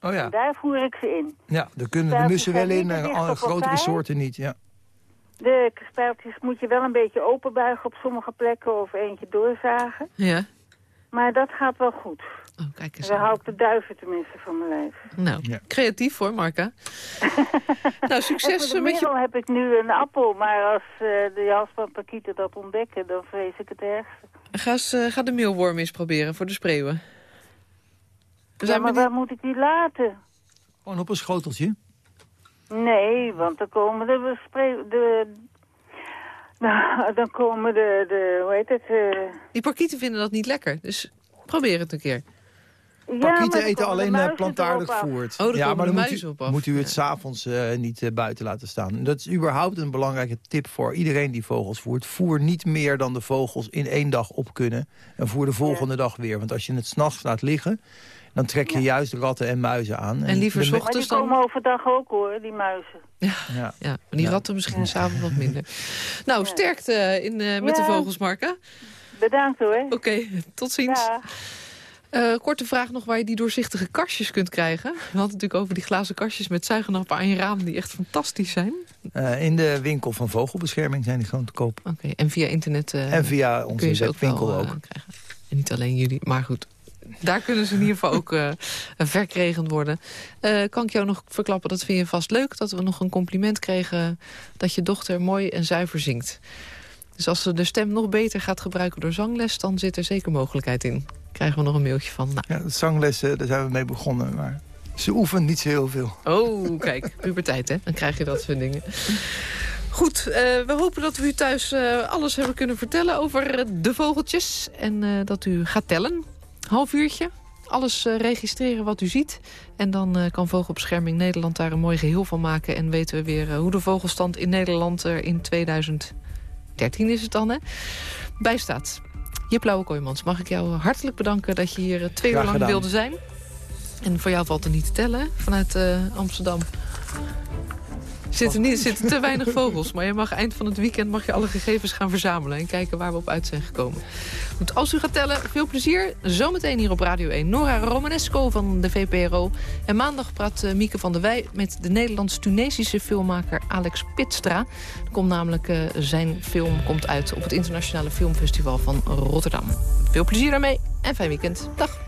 Oh En ja. daar voer ik ze in. Ja, daar kunnen de mussen wel in, en grotere soorten niet. Ja. De spijltjes moet je wel een beetje openbuigen op sommige plekken of eentje doorzagen. Ja. Maar dat gaat wel goed. Oh, kijk eens. Dan hou ik de duiven tenminste van mijn lijf. Nou, creatief hoor, Marca. nou, succes voor de met je... heb ik nu een appel, maar als eh, de jas van Pakieten dat ontdekken, dan vrees ik het ergste. Ga, eens, eh, ga de meelworm eens proberen voor de spreeuwen. Ja, maar met waar moet ik die laten? Gewoon op een schoteltje. Nee, want dan komen de... spre- de nou, dan komen de, de hoe heet het? eh, Die parkieten vinden dat niet lekker, dus probeer het een keer. ja, Parkieten eten alleen eh, plantaardig erop af. voer. Oh, dan ja, maar dan moet muizen u, op af. moet u het Ja. s'avonds eh niet eh, buiten laten staan. Dat is überhaupt een belangrijke tip voor iedereen die vogels voert. Voer niet meer dan de vogels in één dag op kunnen. En voer de volgende dag weer. Want als je het s'nachts laat liggen, dan trek je juist ratten en muizen aan. En liever de me- s Maar die ochtends dan... komen overdag ook hoor, die muizen. Ja. Ja, maar die ratten misschien s'avonds wat minder. Nou, sterkte in, eh, met Ja. de vogels, Marca. Bedankt hoor. Oké, tot ziens. Ja. Eh, korte vraag nog waar je die doorzichtige kastjes kunt krijgen. We hadden het natuurlijk over die glazen kastjes met zuigenappen aan je raam... die echt fantastisch zijn. Eh, in de winkel van vogelbescherming zijn die gewoon te koop. Oké, en via internet eh, En via onze ze ook webwinkel ook. eh, krijgen. En niet alleen jullie, maar goed. Daar kunnen ze in ieder geval ook eh verkregen worden. Eh, kan ik jou nog verklappen, dat vind je vast leuk... dat we nog een compliment kregen dat je dochter mooi en zuiver zingt. Dus als ze de stem nog beter gaat gebruiken door zangles... dan zit er zeker mogelijkheid in. Krijgen we nog een mailtje van. Nou, Ja, zanglessen, daar zijn we mee begonnen. Maar ze oefent niet zo heel veel. Oh, kijk, puberteit, hè? Dan krijg je dat soort dingen. Goed, eh, we hopen dat we u thuis alles hebben kunnen vertellen over de vogeltjes. En dat u gaat tellen. Half uurtje. Alles eh, registreren wat u ziet. En dan eh, kan Vogelbescherming Nederland daar een mooi geheel van maken. En weten we weer eh, hoe de vogelstand in Nederland er in 2013 is het dan, hè? Bij staat. Jip Lauwe Kooijmans, mag ik jou hartelijk bedanken dat je hier twee uur lang wilde zijn. En voor jou valt er niet te tellen vanuit Amsterdam. Zitten, niet, zitten te weinig vogels, maar je mag eind van het weekend mag je alle gegevens gaan verzamelen en kijken waar we op uit zijn gekomen. Goed, als u gaat tellen, veel plezier. Zometeen hier op Radio 1 Nora Romanesco van de VPRO. En maandag praat eh, Mieke van der Wij met de Nederlands-Tunesische filmmaker Alex Pitstra. Er komt namelijk eh, zijn film komt uit op het Internationale Filmfestival van Rotterdam. Veel plezier daarmee en fijn weekend. Dag.